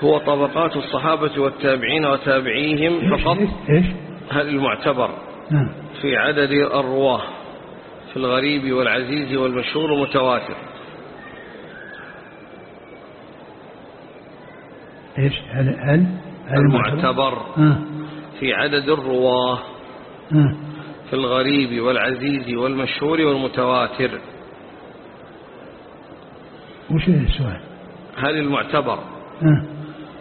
هو طبقات الصحابة والتابعين وتابعيهم فقط؟ هل المعتبر نعم. في عدد الرواة في الغريب والعزيز والمشهور والمتواتر؟ إيش هل هل, هل المعتبر آه. في عدد الرواة آه. في الغريب والعزيز والمشهور والمتواتر وش السؤال هل المعتبر.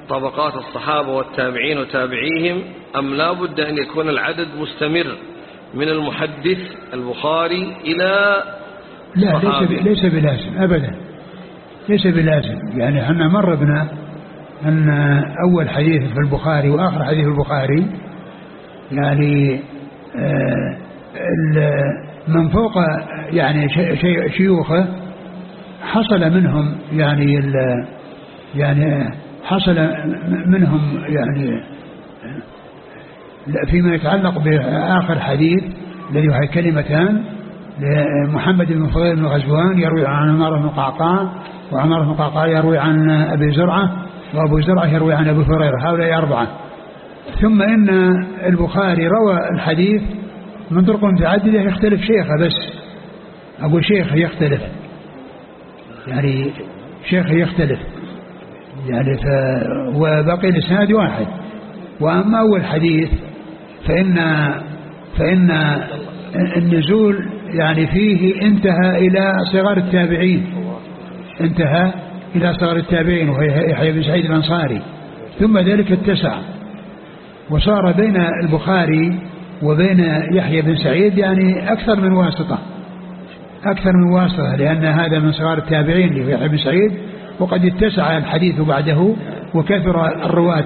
طبقات الصحابة والتابعين وتابعيهم أم لا بد أن يكون العدد مستمر من المحدث البخاري إلى لا ليس صحابي. ليس بلازم ابدا ليس بلازم يعني إحنا مر بنا أن أول حديث في البخاري وآخر حديث في البخاري يعني من فوق يعني شي- شي- شيوخه حصل منهم يعني يعني حصل منهم يعني فيما يتعلق بآخر حديث الذي هو كلمتان لمحمد بن فضيل بن غزوان يروي عن عمر بن قعقاع وعمر بن قعقاع يروي عن أبي زرعة وأبو زرعة يروي عن أبي هريرة هؤلاء أربعة. ثم إن البخاري روى الحديث من طرق متعددة يختلف شيخه بس. أقول شيخه يختلف. يعني شيخه يختلف. يعني ف وباقي الإسناد واحد. وأما أول حديث فإن فإن النزول يعني فيه انتهى إلى صغار التابعين. انتهى إلى صغار التابعين وهو يحيى بن سعيد الأنصاري. ثم ذلك اتسع وصار بين البخاري وبين يحيى بن سعيد يعني أكثر من واسطة. أكثر من واسطة لأن هذا من صغار التابعين يحيى بن سعيد وقد اتسع الحديث بعده وكثر الرواة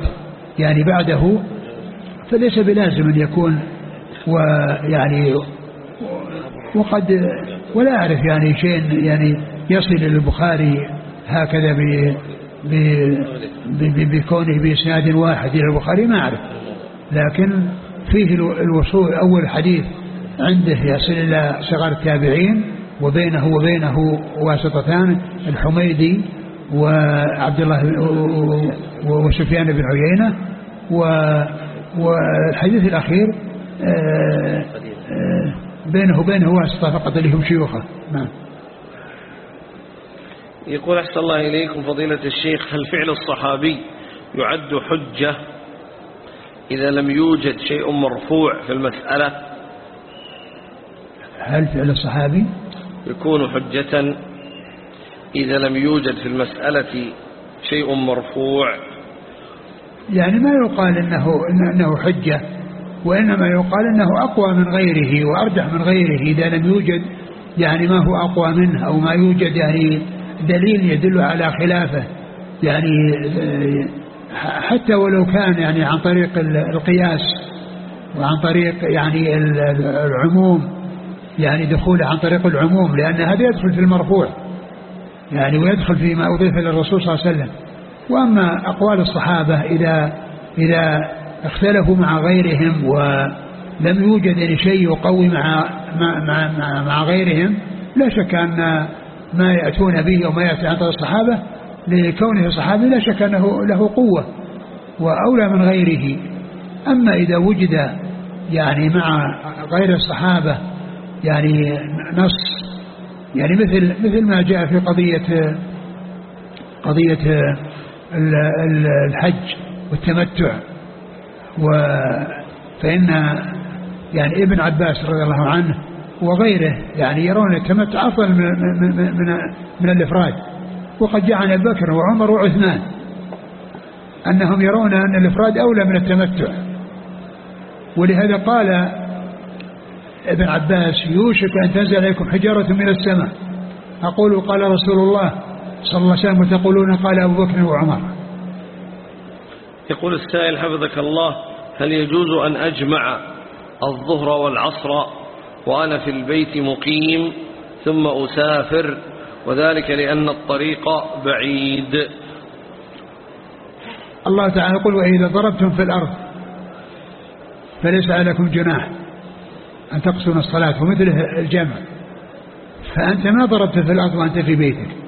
يعني بعده. فليس بلازم أن يكون ويعني وقد ولا أعرف يعني شيء يعني يصل إلى البخاري هكذا بكونه بإسناد واحد إلى البخاري ما أعرف. لكن فيه الوصول أول حديث عنده يصل إلى صغار التابعين وبينه وبينه واسطتان الحميدي وعبد الله وسفيان بن عيينة والحديث الأخير آه، آه، بينه وبينه واسطة فقط اللي هم شيوخه. نعم. يقول أحسن الله إليكم فضيلة الشيخ هل فعل الصحابي يعد حجة إذا لم يوجد شيء مرفوع في المسألة هل فعل الصحابي؟ يكون حجة إذا لم يوجد في المسألة شيء مرفوع. يعني ما يقال إنه, إنه حجة وإنما يقال إنه أقوى من غيره وأرجح من غيره. إذا لم يوجد يعني ما هو أقوى منه أو ما يوجد يعني دليل يدل على خلافه. يعني حتى ولو كان يعني عن طريق القياس وعن طريق يعني العموم يعني دخوله عن طريق العموم لأن هذا يدخل في المرفوع يعني ويدخل فيما أضيف للرسول صلى الله عليه وسلم. وأما أقوال الصحابة إذا إذا اختلفوا مع غيرهم ولم يوجد يعني شيء يقوي مع مع مع, مع غيرهم لا شك أن ما يأتون به وما يأتي عن طريق الصحابة لكونه صحابي لا شك أنه له قوة وأولى من غيره. أما إذا وجد يعني مع غير الصحابة يعني نص يعني مثل مثل ما جاء في قضية قضية الحج والتمتع فإن يعني ابن عباس رضي الله عنه وغيره يعني يرون التمتع أفضل من, من, من, من الإفراد. وقد جاء عن أبي بكر وعمر وعثمان أنهم يرون أن الإفراد أولى من التمتع. ولهذا قال ابن عباس يوشك أن تنزل عليكم حجارة من السماء. أقول قال رسول الله صلى الله عليه وسلم وتقولون قال أبو بكر وعمر. يقول السائل حفظك الله هل يجوز أن أجمع الظهر والعصر وأنا في البيت مقيم ثم أسافر وذلك لأن الطريق بعيد. الله تعالى يقول وإذا ضربتم في الأرض فليس عليكم جناح أن تقصروا الصلاة ومثله الجمع. فأنت ما ضربت في الأرض وأنت في بيتك.